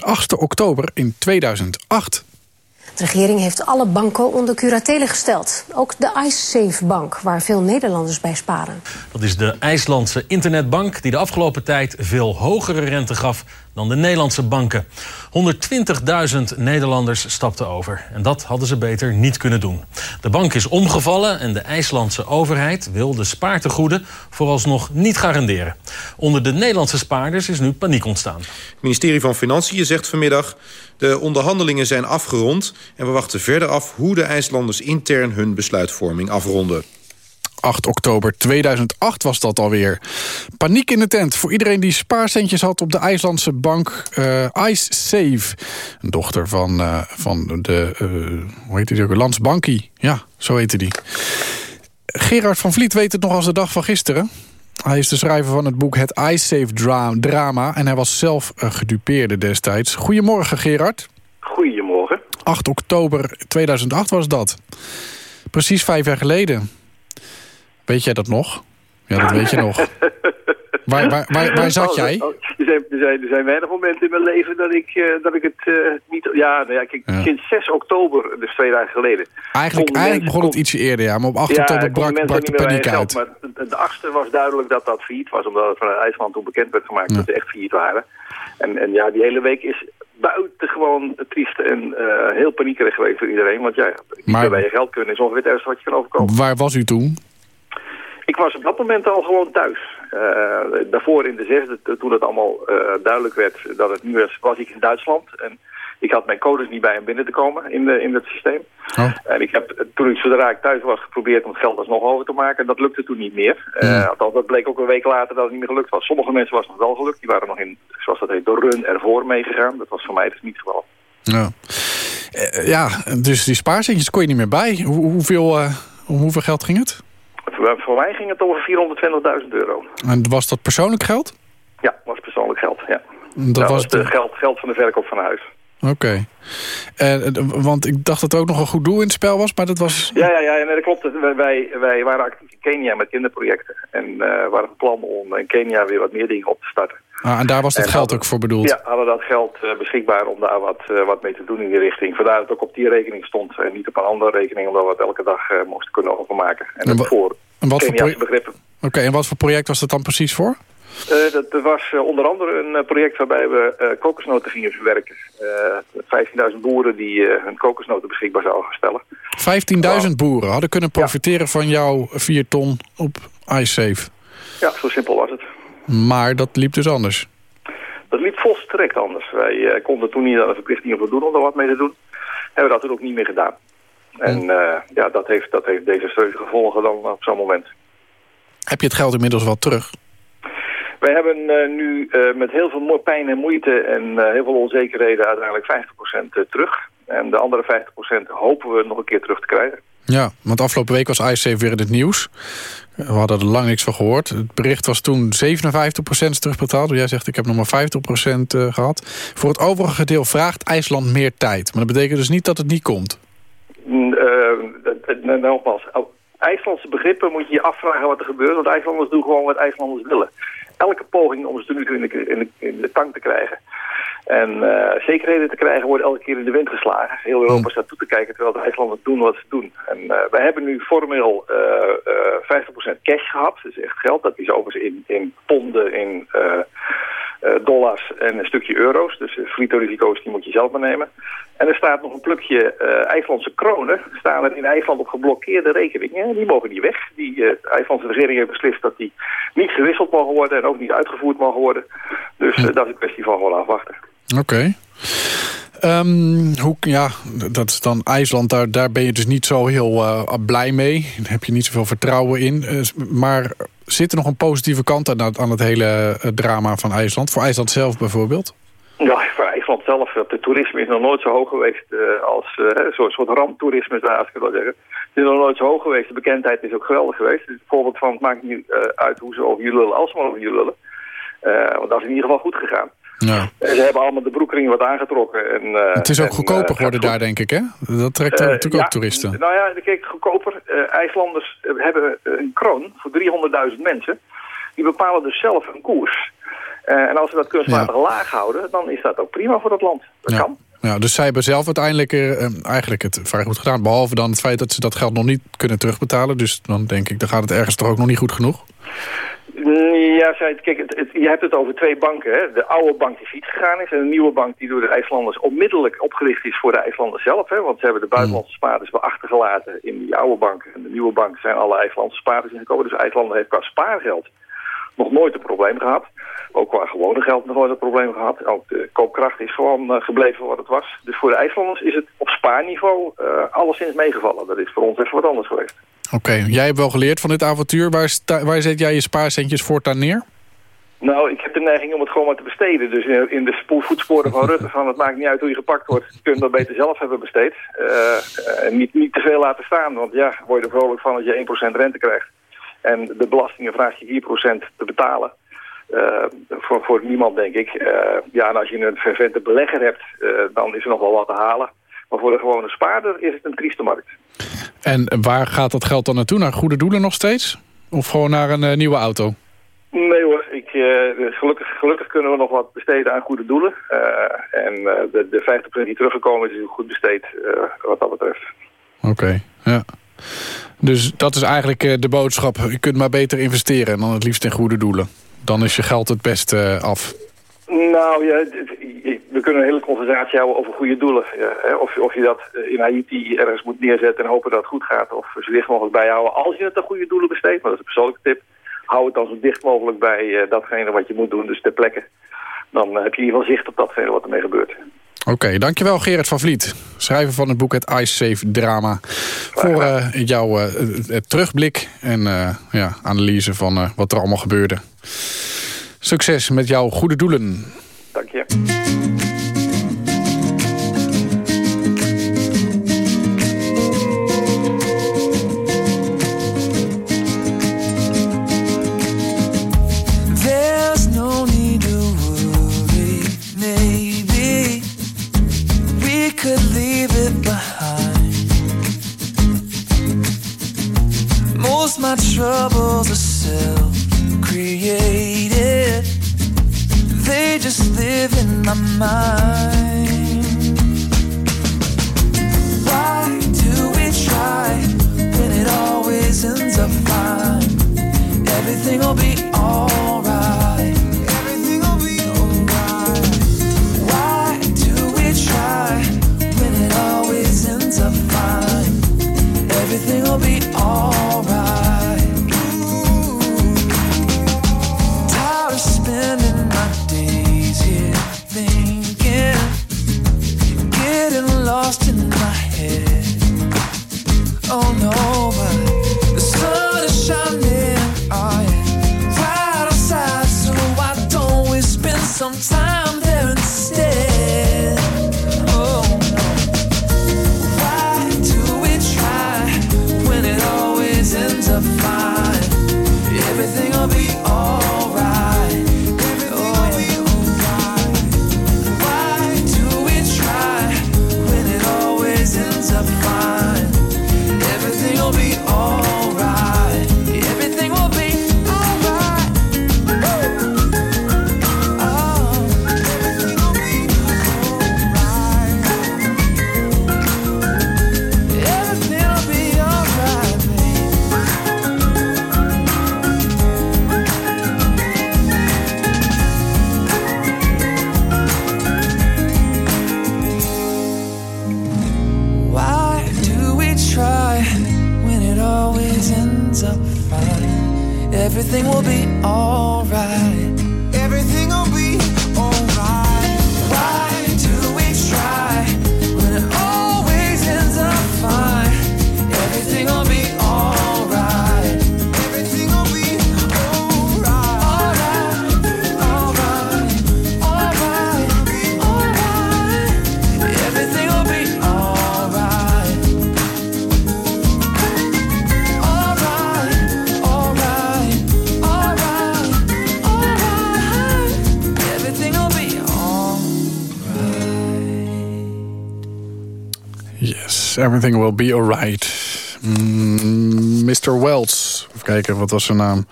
8 eh, oktober in 2008? De regering heeft alle banken onder curatele gesteld. Ook de IceSafe Bank, waar veel Nederlanders bij sparen. Dat is de IJslandse internetbank die de afgelopen tijd veel hogere rente gaf dan de Nederlandse banken. 120.000 Nederlanders stapten over. En dat hadden ze beter niet kunnen doen. De bank is omgevallen en de IJslandse overheid wil de spaartegoeden vooralsnog niet garanderen. Onder de Nederlandse spaarders is nu paniek ontstaan. Het ministerie van Financiën zegt vanmiddag... de onderhandelingen zijn afgerond en we wachten verder af... hoe de IJslanders intern hun besluitvorming afronden. 8 oktober 2008 was dat alweer. Paniek in de tent voor iedereen die spaarcentjes had op de IJslandse bank uh, Ice Save. Een dochter van, uh, van de, uh, hoe heet die ook, Landsbankie. Ja, zo heette die. Gerard van Vliet weet het nog als de dag van gisteren. Hij is de schrijver van het boek Het Ice dra Drama... en hij was zelf gedupeerde destijds. Goedemorgen, Gerard. Goedemorgen. 8 oktober 2008 was dat. Precies vijf jaar geleden. Weet jij dat nog? Ja, dat weet je nog. Waar, waar, waar, waar zat jij? Oh, er, zijn, er, zijn, er zijn weinig momenten in mijn leven dat ik, uh, dat ik het uh, niet... Ja, nou ja, kijk, ja, sinds 6 oktober, dus twee dagen geleden... Eigenlijk, eigenlijk begon het ietsje eerder, ja. Maar op 8 ja, oktober brak, brak de paniek uit. Maar de, achtste was duidelijk dat dat failliet was. Omdat het vanuit IJsland toen bekend werd gemaakt dat ze echt failliet waren. En, en ja, die hele week is buitengewoon triest en uh, heel paniekerig geweest voor iedereen. Want ja, maar, bij je geld kunnen is ongeveer het ergste wat je kan overkomen. Waar was u toen? Ik was op dat moment al gewoon thuis. Uh, daarvoor in de zesde, toen het allemaal uh, duidelijk werd dat het nu was, was ik in Duitsland. En ik had mijn codes niet bij om binnen te komen in, de, in het systeem. Oh. En ik heb, toen ik zodra ik thuis was, geprobeerd om het geld alsnog over te maken. Dat lukte toen niet meer. Uh, althans, dat bleek ook een week later dat het niet meer gelukt was. Sommige mensen was het nog wel gelukt. Die waren nog in, zoals dat heet, de run ervoor meegegaan. Dat was voor mij dus niet het geval. Ja. ja, dus die spaarcentjes kon je niet meer bij. Hoe, hoeveel, om hoeveel geld ging het? Voor mij ging het over 420.000 euro. En was dat persoonlijk geld? Ja, was persoonlijk geld, ja. Dat, dat was de... geld, geld van de verkoop van huis. Oké. Okay. Uh, want ik dacht dat er ook nog een goed doel in het spel was, maar dat was... Ja, ja, ja nee, dat klopt. Wij, wij waren actief in Kenia met kinderprojecten. En uh, waren van plan om in Kenia weer wat meer dingen op te starten. Ah, en daar was dat en geld ook voor bedoeld? Ja, hadden dat geld uh, beschikbaar om daar wat, wat mee te doen in die richting. Vandaar dat het ook op die rekening stond en niet op een andere rekening, omdat we het elke dag moesten kunnen overmaken. En, en voor en wat voor begrippen. Oké, okay, en wat voor project was dat dan precies voor? Uh, dat was uh, onder andere een uh, project waarbij we kokosnoten gingen verwerken. 15.000 boeren die hun kokosnoten beschikbaar zouden stellen. 15.000 boeren hadden kunnen profiteren ja. van jouw 4 ton op iSafe? Ja, zo simpel was het. Maar dat liep dus anders? Dat liep volstrekt anders. Wij konden toen niet aan de verplichtingen voldoen om er wat mee te doen. Hebben we dat toen ook niet meer gedaan. En uh, ja, dat heeft, dat heeft desastreuze gevolgen dan op zo'n moment. Heb je het geld inmiddels wel terug? Wij hebben uh, nu uh, met heel veel pijn en moeite en heel veel onzekerheden uiteindelijk 50% terug. En de andere 50% hopen we nog een keer terug te krijgen. Ja, want afgelopen week was ICE weer in het nieuws. We hadden er lang niks van gehoord. Het bericht was toen 57% terugbetaald. Jij zegt ik heb nog maar 50% gehad. Voor het overige deel vraagt IJsland meer tijd. Maar dat betekent dus niet dat het niet komt. Uh, nogmaals, IJslandse begrippen moet je je afvragen wat er gebeurt. Want IJslanders doen gewoon wat IJslanders willen. Elke poging om ze nu in de, in de, in de tank te krijgen. En uh, zekerheden te krijgen worden elke keer in de wind geslagen. Heel Europa staat toe te kijken terwijl de IJslanders doen wat ze doen. En uh, wij hebben nu formeel uh, 50% cash gehad. Dat is echt geld. Dat is overigens in, in ponden, in dollars en een stukje euro's. Dus uh, risico's die moet je zelf maar nemen. En er staat nog een plukje uh, IJslandse kronen. Staan er in IJsland op geblokkeerde rekeningen. Die mogen niet weg. Die uh, de IJslandse regering heeft beslist dat die niet gewisseld mogen worden... en ook niet uitgevoerd mogen worden. Dus uh, dat is een kwestie van gewoon afwachten. Oké. Um, hoe, ja, dat is dan IJsland, daar, daar ben je dus niet zo heel uh, blij mee. Daar heb je niet zoveel vertrouwen in. Uh, maar zit er nog een positieve kant aan, aan het hele uh, drama van IJsland? Voor IJsland zelf bijvoorbeeld? Ja, voor IJsland zelf. Het toerisme is nog nooit zo hoog geweest als soort, soort ramptoerisme, als ik wel zeggen. Het is nog nooit zo hoog geweest. De bekendheid is ook geweldig geweest. Het voorbeeld van maakt niet uit hoe ze over jullie lullen, als maar over jullie lullen. want dat is in ieder geval goed gegaan. Ja. Ze hebben allemaal de broekring wat aangetrokken. En, uh, het is ook en, goedkoper geworden daar, denk ik, hè? Dat trekt natuurlijk ja, ook toeristen. Nou ja, kijk, goedkoper. IJslanders hebben een kroon voor 300.000 mensen. Die bepalen dus zelf een koers. en als ze dat kunstmatig ja. laag houden, dan is dat ook prima voor dat land. Dat kan. Ja, dus zij hebben zelf uiteindelijk eigenlijk het vrij goed gedaan. Behalve dan het feit dat ze dat geld nog niet kunnen terugbetalen. Dus dan denk ik, dan gaat het ergens toch ook nog niet goed genoeg? Ja, zei het, kijk, het, het, je hebt het over twee banken. Hè? De oude bank die fiets gegaan is en een nieuwe bank die door de IJslanders onmiddellijk opgericht is voor de IJslanders zelf. Hè? Want ze hebben de buitenlandse spaarders wel achtergelaten in die oude bank. En de nieuwe bank zijn alle IJslandse spaarders ingekomen. Dus IJsland heeft qua spaargeld nog nooit een probleem gehad. Ook qua gewone geld nog nooit een probleem gehad. Ook de koopkracht is gewoon uh, gebleven wat het was. Dus voor de IJslanders is het op spaarniveau uh, alleszins meegevallen. Dat is voor ons even wat anders geweest. Oké, okay. jij hebt wel geleerd van dit avontuur. Waar, waar zet jij je spaarcentjes voortaan neer? Nou, ik heb de neiging om het gewoon maar te besteden. Dus in de voetsporen van Rutte van het maakt niet uit hoe je gepakt wordt. Je dat beter zelf hebben besteed. Uh, niet, niet te veel laten staan, want ja, word je er vrolijk van als je 1% rente krijgt. En de belastingen vraag je 4% te betalen. Uh, voor, voor niemand, denk ik. Uh, ja, en als je een vervente belegger hebt, uh, dan is er nog wel wat te halen. Maar voor de gewone spaarder is het een trieste markt. En waar gaat dat geld dan naartoe? Naar goede doelen nog steeds? Of gewoon naar een nieuwe auto? Nee hoor, ik, gelukkig, gelukkig kunnen we nog wat besteden aan goede doelen. en de, de 50% die teruggekomen is, is goed besteed wat dat betreft. Oké, okay, ja. Dus dat is eigenlijk de boodschap. Je kunt maar beter investeren en dan het liefst in goede doelen. Dan is je geld het best uh, af. Nou ja, we kunnen een hele conversatie houden over goede doelen. Of, of je dat in Haiti ergens moet neerzetten en hopen dat het goed gaat. Of zo dicht mogelijk bijhouden. Als je het aan goede doelen besteedt, maar dat is een persoonlijke tip. Hou het dan zo dicht mogelijk bij uh, datgene wat je moet doen, dus ter plekke. Dan heb je in ieder geval zicht op datgene wat ermee gebeurt. Oké, okay, dankjewel Gerard van Vliet. Schrijver van het boek Het Ice Safe Drama. Voor uh, jouw uh, terugblik en uh, ja, analyse van wat er allemaal gebeurde. Succes met jouw goede doelen. Dank je. Most my troubles are self created, they just live in my mind. Why do we try when it always ends up fine? Everything will be alright. Everything will be alright. Why do we try? When it always ends up fine. Everything will be alright. Lost in my head. Oh no, everything will be alright. Mm, Mr. Wells. Even kijken, wat was zijn naam?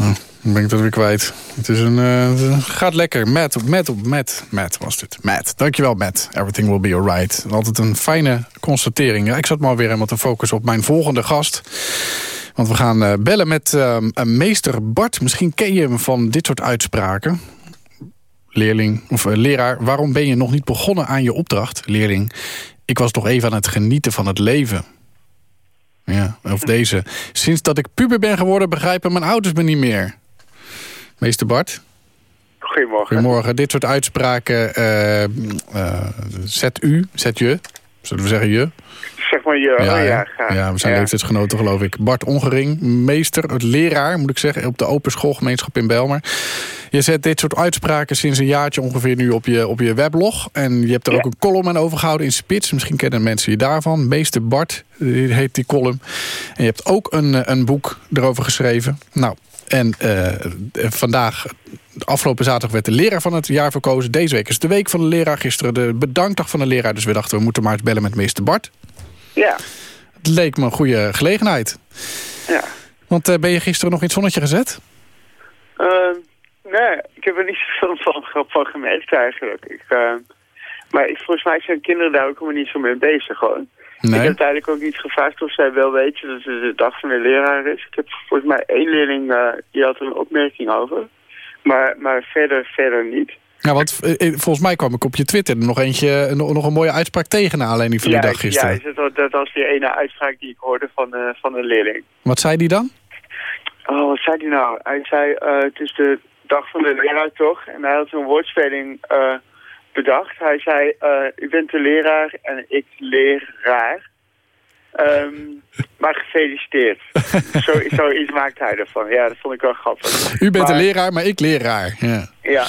Oh, ben ik dat weer kwijt. Het is een... eh, gaat lekker. Matt, Matt, Matt, Matt was dit. Matt. Dankjewel, Matt. Everything will be alright. Altijd een fijne constatering. Ik zat maar weer helemaal te focussen op mijn volgende gast. Want we gaan uh, bellen met uh, meester Bart. Misschien ken je hem van dit soort uitspraken. Leerling, of leraar, waarom ben je nog niet begonnen aan je opdracht? Leerling, ik was toch even aan het genieten van het leven. Ja, of deze. Sinds dat ik puber ben geworden begrijpen mijn ouders me niet meer. Meester Bart? Goedemorgen. Goedemorgen. Dit soort uitspraken, uh, uh, zet u, zet je, zullen we zeggen je? Zeg maar je, ja, ja, ja, ja we zijn leeftijdsgenoten geloof ik. Bart Ongering, meester, het leraar moet ik zeggen... op de open schoolgemeenschap in Belmer. Je zet dit soort uitspraken sinds een jaartje ongeveer nu op je, op je weblog. En je hebt er ook een column aan overgehouden in Spits. Misschien kennen mensen je daarvan. Meester Bart heet die column. En je hebt ook een, een boek erover geschreven. Nou, en uh, vandaag, afgelopen zaterdag werd de leraar van het jaar verkozen. Deze week is de week van de leraar. Gisteren de bedankdag van de leraar. Dus we dachten, we moeten maar eens bellen met meester Bart. Ja. Het leek me een goede gelegenheid. Ja. Want uh, ben je gisteren nog in het zonnetje gezet? Uh, nee, ik heb er niet zoveel van, van gemerkt eigenlijk. Ik, uh, maar ik, volgens mij zijn kinderen daar ook helemaal niet zo mee bezig gewoon. Nee. Ik heb uiteindelijk ook niet gevraagd of zij wel weten dat het de dag van de leraar is. Ik heb volgens mij één leerling, uh, die had er een opmerking over. Maar, maar verder, verder niet. Ja, want eh, volgens mij kwam ik op je Twitter nog eentje, nog, nog een mooie uitspraak tegen... naar aanleiding van ja, die dag gisteren. Ja, dat, was die ene uitspraak die ik hoorde van, uh, van een leerling. Wat zei die dan? Oh, wat zei die nou? Hij zei, uh, het is de dag van de leraar toch? En hij had zo'n woordspeling uh, bedacht. Hij zei, u bent de leraar en ik leer raar. Um, maar gefeliciteerd. zo, zoiets maakt hij ervan. Ja, dat vond ik wel grappig. U bent maar, een leraar, maar ik leraar. Ja. Ja.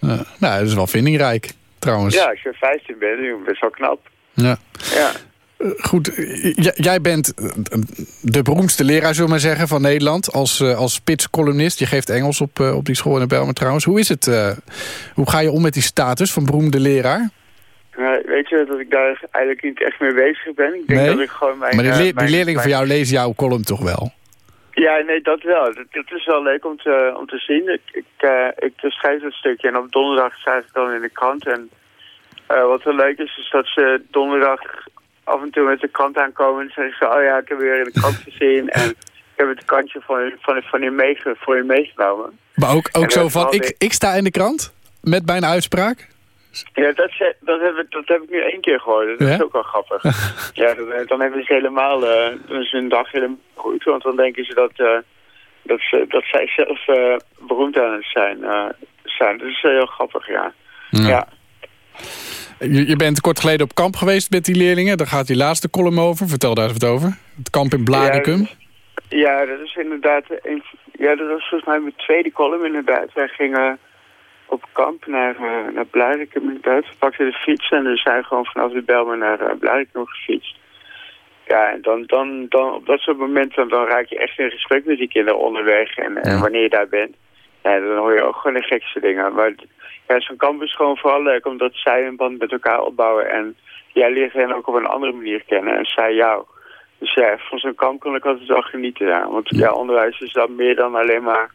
Uh, nou, dat is wel vindingrijk, trouwens. Ja, als je 15 bent, dan ben best wel knap. Ja. Ja. Uh, goed, jij bent de beroemdste leraar, zullen we maar zeggen, van Nederland. Als, uh, als spitscolumnist. Je geeft Engels op, op die school in Belmer trouwens. Hoe is het? hoe ga je om met die status van beroemde leraar? Nou, weet je dat ik daar eigenlijk niet echt mee bezig ben. Ik denk nee? dat ik gewoon mijn... Maar die, le uh, mijn, die leerlingen mijn... van jou lezen jouw column toch wel? Ja, nee, dat wel. Dat, dat is wel leuk om te, om te zien. Ik, ik, uh, ik schrijf dat stukje en op donderdag schrijf ik dan in de krant. En uh, wat wel leuk is, is dat ze donderdag af en toe met de krant aankomen en zeggen ze... Oh ja, ik heb weer in de krant gezien en ik heb het kantje van, van, van u meege, voor u meegenomen. Maar ook, ook zo van, ik, ik sta in de krant met mijn uitspraak? Ja, dat, dat, heb ik, dat heb ik nu één keer gehoord. Dat ja? is ook wel grappig. ja, dan, dan hebben ze helemaal uh, dan is hun dag helemaal goed. Want dan denken ze dat, uh, dat, ze, dat zij zelf uh, beroemd aan het zijn, zijn. Dat is heel grappig, ja. ja. ja. Je, je, bent kort geleden op kamp geweest met die leerlingen. Daar gaat die laatste column over. Vertel daar eens wat over. Het kamp in Blaricum. Ja, ja, dat is inderdaad... Een, ja, dat was volgens mij mijn tweede column inderdaad. Wij gingen op kamp naar, uh, naar Blarikum. We pakten de fiets en we zijn gewoon vanaf de Belmer naar uh, Blarikum gefietst. Ja, en dan, dan, dan op dat soort momenten dan raak je echt in gesprek met die kinderen onderweg. En, ja. en wanneer je daar bent, ja, dan hoor je ook gewoon de gekste dingen. Maar ja, zo'n kamp is gewoon vooral leuk omdat zij een band met elkaar opbouwen. En jij leert hen ook op een andere manier kennen en zij jou. Dus ja, van zo'n kamp kon ik altijd wel genieten. Ja. Want ja, onderwijs is dan meer dan alleen maar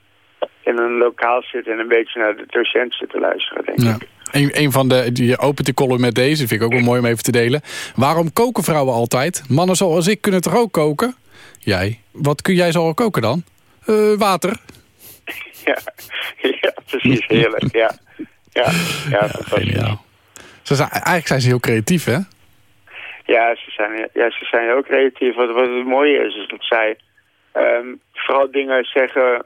in een lokaal zitten en een beetje naar de docent zitten luisteren, denk ja. ik. Een, een van de, je opent de column met deze, vind ik ook wel mooi om even te delen. Waarom koken vrouwen altijd? Mannen zoals ik kunnen toch ook koken? Jij. Wat kun jij zo koken dan? Uh, water. Ja, ja precies. Heerlijk, ja. Ja, ja, ja geniaal. Ze zijn, eigenlijk zijn ze heel creatief, hè? Ja, ze zijn, ja, ze zijn heel creatief. Wat, wat het mooie is, is dat zij um, vooral dingen zeggen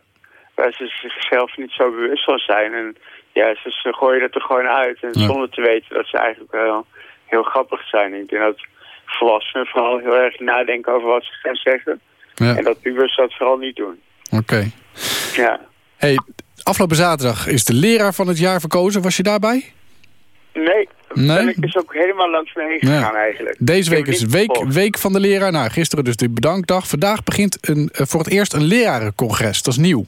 waar ze zichzelf niet zo bewust van zijn. En ja, ze, ze gooien het er gewoon uit. En ja. zonder te weten dat ze eigenlijk wel heel grappig zijn. Ik denk dat volwassenen vooral heel erg nadenken over wat ze gaan zeggen. Ja. En dat pubers dat vooral niet doen. Oké. Okay. Ja. Hey, afgelopen zaterdag is de leraar van het jaar verkozen. Was je daarbij? Nee. Nee? Ik is ook helemaal langs me heen gegaan ja. eigenlijk. Deze week is week, week van de leraar. Nou, gisteren dus de bedankdag. Vandaag begint een, uh, voor het eerst een lerarencongres. Dat is nieuw.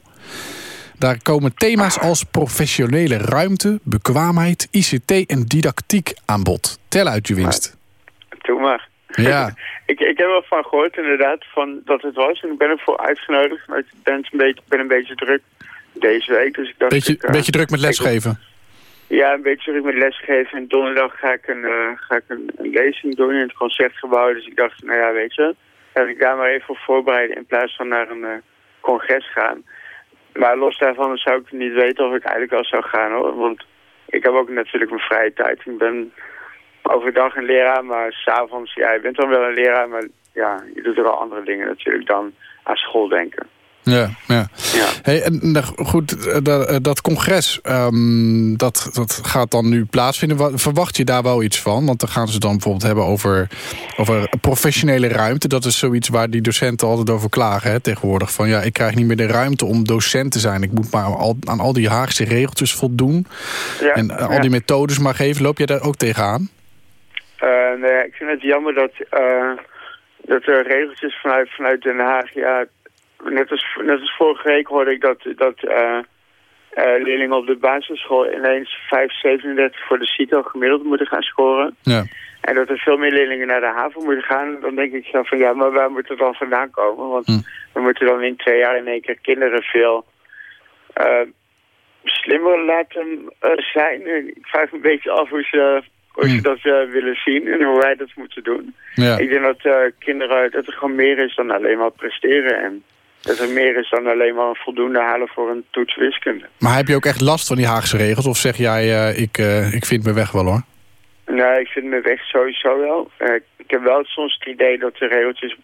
Daar komen thema's als professionele ruimte, bekwaamheid, ICT en didactiek aan bod. Tel uit je winst. Doe maar. Ja. ik, ik heb er van gehoord inderdaad van dat het was. En ik ben ervoor uitgenodigd. Maar ik ben een beetje, ben een beetje druk deze week. Dus ik dacht beetje, ik, uh, beetje druk met lesgeven? Ja, een beetje druk met lesgeven. En donderdag ga ik, een, uh, ga ik een, een, lezing doen in het concertgebouw. Dus ik dacht, nou ja, weet je, dat ik daar maar even voor voorbereiden in plaats van naar een eh, congres gaan. Maar los daarvan zou ik niet weten of ik eigenlijk wel zou gaan hoor. Want ik heb ook natuurlijk mijn vrije tijd. Ik ben overdag een leraar, maar s'avonds, ja, je bent dan wel een leraar, maar ja, je doet er wel andere dingen natuurlijk dan aan school denken. Ja, ja. Hey, en, nou, goed, eh, dat, eh, dat congres, ehm, dat, dat gaat dan nu plaatsvinden. Wat, verwacht je daar wel iets van? Want dan gaan ze dan bijvoorbeeld hebben over, over professionele ruimte. Dat is zoiets waar die docenten altijd over klagen hè, tegenwoordig. Van ja, ik krijg niet meer de ruimte om docent te zijn. Ik moet maar al, aan al die Haagse regeltjes voldoen. Ja, en eh, al die methodes maar geven. Loop jij daar ook tegenaan? Uh, nee, ik vind het jammer dat, uh, dat er regeltjes vanuit, vanuit Den Haag... Ja, net als, net als vorige week hoorde ik dat, dat uh, uh, leerlingen op de basisschool ineens 5,37 voor de CITO gemiddeld moeten gaan scoren. Ja. En dat er veel meer leerlingen naar de haven moeten gaan. Dan denk ik zo van ja, maar waar moet het dan vandaan komen? Want hm. we moeten dan in twee jaar in één keer kinderen veel uh, slimmer laten zijn. Ik vraag me een beetje af hoe ze, hoe ze Hm. dat willen zien en hoe wij dat moeten doen. Ja. Ik denk dat kinderen, dat er gewoon meer is dan alleen maar presteren. En dat er meer is dan alleen maar een voldoende halen voor een toets wiskunde. Maar heb je ook echt last van die Haagse regels? Of zeg jij, eh, ik, uh, ik vind mijn weg wel hoor? Nee, ik vind mijn weg sowieso wel. Uh, ik heb wel soms het idee dat de regeltjes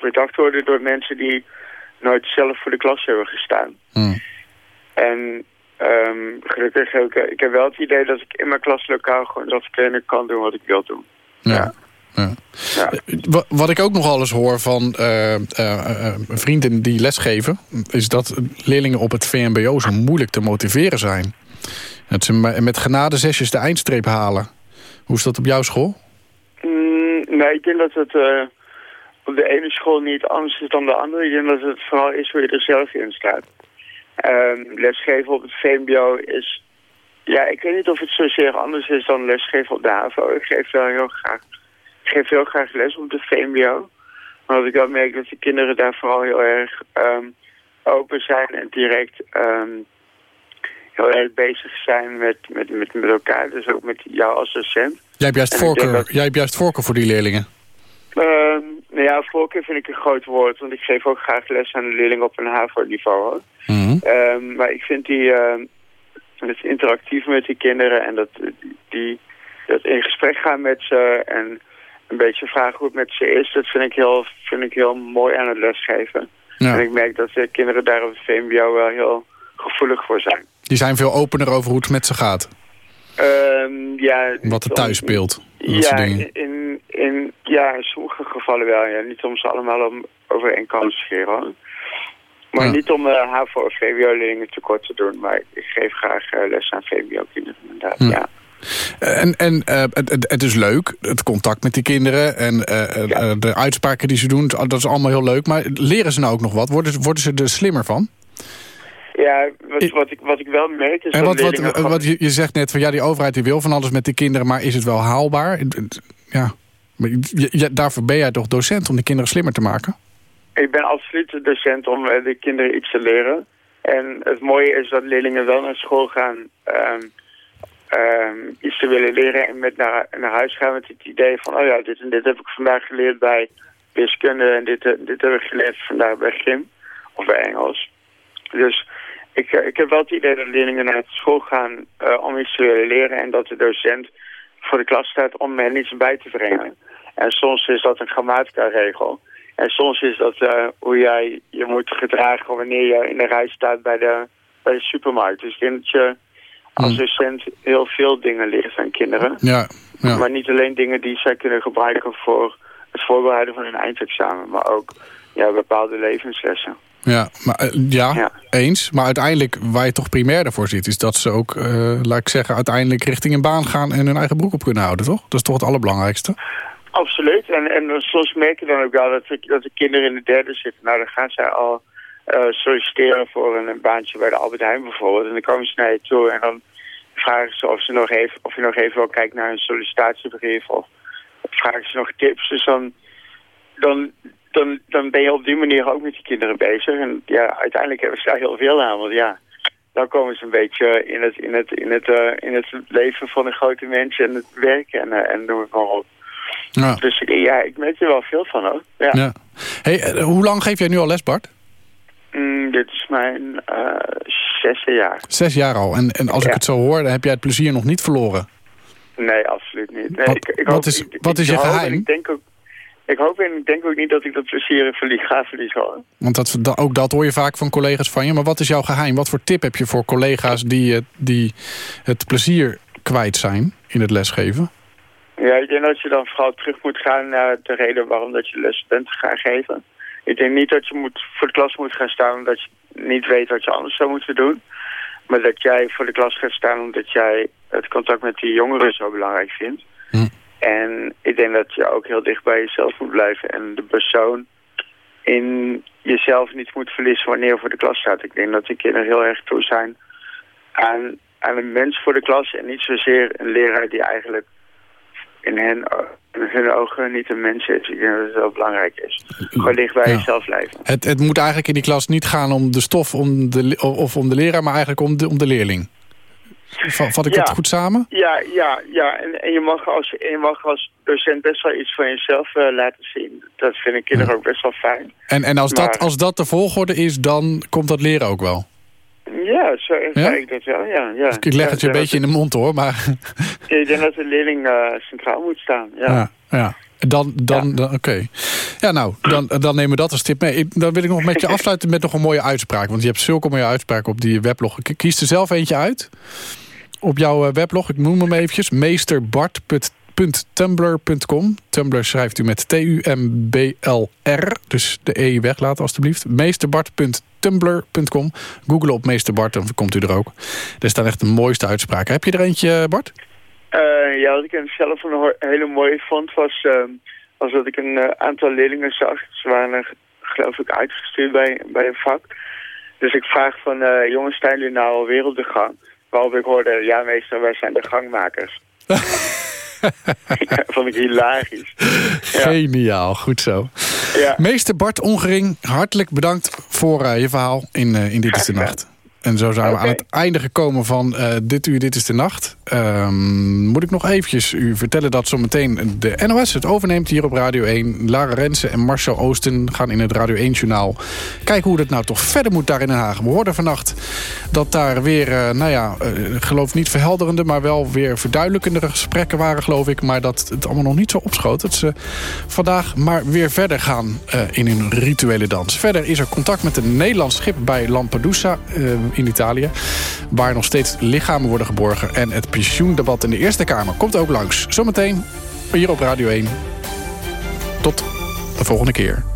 bedacht worden door mensen die nooit zelf voor de klas hebben gestaan. Hmm. En um, gelukkig heb ik, ik heb wel het idee dat ik in mijn klaslokaal gewoon datgene kan doen wat ik wil doen. ja. ja. Ja. Ja. Wat ik ook nog alles hoor van uh, uh, uh, vrienden die lesgeven... is dat leerlingen op het VMBO zo moeilijk te motiveren zijn. Dat ze met genade zesjes de eindstreep halen. Hoe is dat op jouw school? Mm, nee, ik denk dat het op de ene school niet anders is dan de andere. Ik denk dat het vooral is hoe je er zelf in staat. Ehm, lesgeven op het VMBO is... Ja, ik weet niet of het zozeer anders is dan lesgeven op de HAVO. Ik geef wel heel graag ik geef heel graag les op de VMBO. Maar dat ik wel merk dat de kinderen daar vooral heel erg um, open zijn en direct um, heel erg bezig zijn met, met, met, met elkaar. Dus ook met jou als docent. Jij hebt juist, voorkeur, dat... jij hebt juist voorkeur voor die leerlingen? Um, nou ja, voorkeur vind ik een groot woord. Want ik geef ook graag les aan de leerlingen op een HAVO-niveau. Mm -hmm. maar ik vind die, het interactief met die kinderen en dat, die, dat in gesprek gaan met ze en een beetje vragen hoe het met ze is. Dat vind ik heel, vind ik heel mooi aan het lesgeven. Ja. En ik merk dat de kinderen daar op het VMBO wel heel gevoelig voor zijn. Die zijn veel opener over hoe het met ze gaat? Um, ja, Wat er thuis speelt? Ja, in, in, ja, in sommige gevallen wel. Ja. Niet om ze allemaal om, over één kant te scheren. Maar Ja. niet om uh, HAVO of VWO-leerlingen tekort te doen. Maar ik geef graag uh, les aan VWO-kinderen inderdaad, Hm. ja. En, en eh, het, het- is leuk, het contact met die kinderen en eh, eh, de uitspraken die ze doen, dat is allemaal heel leuk. Maar leren ze nou ook nog wat? Worden, ze- worden ze er slimmer van? Ja, wat, wat, ik, wat ik wel merk is En wat, wat, wat je, je zegt net van ja, die overheid die wil van alles met de kinderen, maar is het wel haalbaar? Ja, maar daarvoor ben jij toch docent om de kinderen slimmer te maken? Ik ben absoluut docent om eh, de kinderen iets te leren. En het mooie is dat leerlingen wel naar school gaan ehm, ehm, iets te willen leren en met naar, naar huis gaan met het idee van, oh ja, dit en dit heb ik vandaag geleerd bij wiskunde en dit, eh, dit heb ik geleerd vandaag bij gym of bij Engels. Dus ik, eh, ik heb wel het idee dat leerlingen naar school gaan eh, om iets te willen leren en dat de docent voor de klas staat om hen iets bij te brengen. En soms is dat een grammatica-regel. En soms is dat hoe jij je moet gedragen wanneer je in de rij staat bij de, bij de supermarkt. Dus ik denk dat je als docent heel veel dingen leert aan kinderen. Ja, ja. Maar niet alleen dingen die zij kunnen gebruiken voor het voorbereiden van hun eindexamen. Maar ook ja, bepaalde levenslessen. Ja, maar, eh, ja, eens. Maar uiteindelijk, waar je toch primair daarvoor zit... is dat ze ook, eh, laat ik zeggen, uiteindelijk richting een baan gaan... en hun eigen broek op kunnen houden, toch? Dat is toch het allerbelangrijkste? Absoluut. En, en soms merk je dan ook wel dat de, dat de kinderen in de derde zitten. Nou, dan gaan zij al solliciteren voor een, een baantje bij de Albert Heijn bijvoorbeeld. En dan komen ze naar je toe en dan vragen ze of, ze nog even, of je nog even wil kijken naar hun sollicitatiebrief. Of vragen ze nog tips. Dus dan, dan, dan, dan ben je op die manier ook met die kinderen bezig. En ja, uiteindelijk hebben ze daar heel veel aan. Want ja, dan komen ze een beetje in het, in het, in het, eh, in het leven van de grote mensen en het werk en, eh, en noem het maar op. Ja. Dus ja, ik merk er wel veel van hoor. Ja. Ja, Hey, eh, hoe lang geef jij nu al les, Bart? Mm, dit is mijn uh, zesde jaar. Zes jaar al. En, en als ik het zo hoor, dan heb jij het plezier nog niet verloren. Nee, absoluut niet. Nee, wat, ik, ik wat hoop, is, ik, wat is je geheim? Ik, denk ook, ik hoop en ik denk ook niet dat ik dat plezier verlies, ga verliezen. Hoor. Want dat, da- ook dat hoor je vaak van collega's van je. Maar wat is jouw geheim? Wat voor tip heb je voor collega's die, eh, die het plezier kwijt zijn in het lesgeven? Ja, ik denk dat je dan vooral terug moet gaan naar de reden waarom dat je les bent gaan geven. Ik denk niet dat je moet, voor de klas moet gaan staan omdat je niet weet wat je anders zou moeten doen. Maar dat jij voor de klas gaat staan omdat jij het contact met die jongeren zo belangrijk vindt. Hm. En ik denk dat je ook heel dicht bij jezelf moet blijven. En de persoon in jezelf niet moet verliezen wanneer je voor de klas staat. Ik denk dat de kinderen heel erg toe zijn aan, aan een mens voor de klas. En niet zozeer een leraar die eigenlijk in, hen, in hun ogen niet een mens is. Ik denk dat het heel belangrijk is. Gewoon dicht bij Ja. jezelf blijven. Het, het moet eigenlijk in die klas niet gaan om de stof om de, of om de leraar... maar eigenlijk om de, om de leerling. Va- Vat ik Ja. dat goed samen? Ja, ja, ja. En, en je, mag als, en je mag als docent best wel iets van jezelf eh, laten zien. Dat vinden kinderen ook best wel fijn. En, en als, dat, als dat de volgorde is, dan komt dat leren ook wel. Ja, zo Ja? ik dat wel, ja. ja. Ik leg het je een beetje in de mond hoor, maar... Ik denk dat de leerling eh, centraal moet staan, ja. Ja, ja. Dan, dan, dan oké. Ja, nou, dan, dan nemen we dat als tip mee. Dan wil ik nog met je afsluiten met nog een mooie uitspraak. Want je hebt zulke mooie uitspraken op die weblog. Kies er zelf eentje uit. Op jouw eh, weblog, ik noem hem eventjes. meesterbart.tumblr.com. Tumblr schrijft u met T-U-M-B-L-R. Dus de E weglaten alstublieft. meesterbart.tumblr.com. Google op Meester Bart, dan komt u er ook. Er staan echt de mooiste uitspraken. Heb je er eentje, Bart? Eh, ja, wat ik een- zelf een hele mooie vond was, ehm, was dat ik een eh, aantal leerlingen zag. Ze waren eh, geloof ik uitgestuurd bij, bij een vak. Dus ik vraag van, eh, jongens, staan jullie nou alweer op de gang? Waarop ik hoorde, ja meester, wij zijn de gangmakers. ja, vond ik hilarisch. Geniaal, goed zo. Meester Bart Ongering, hartelijk bedankt voor eh, je verhaal in, eh, in Dit is de Nacht. En zo zijn we aan het einde gekomen van eh, Dit Uur, Dit is de Nacht. Ehm, moet ik nog eventjes u vertellen dat zometeen de NOS het overneemt hier op Radio 1. Lara Rensen en Marcel Oosten gaan in het Radio 1-journaal kijken hoe het nou toch verder moet daar in Den Haag. We hoorden vannacht dat daar weer, eh, nou ja, eh, geloof niet verhelderende... maar wel weer verduidelijkendere gesprekken waren, geloof ik. Maar dat het allemaal nog niet zo opschoot. Dat ze vandaag maar weer verder gaan in hun rituele dans. Verder is er contact met een Nederlands schip bij Lampedusa in Italië... waar nog steeds lichamen worden geborgen. En het pensioendebat in de Eerste Kamer komt ook langs. Zometeen hier op Radio 1. Tot de volgende keer.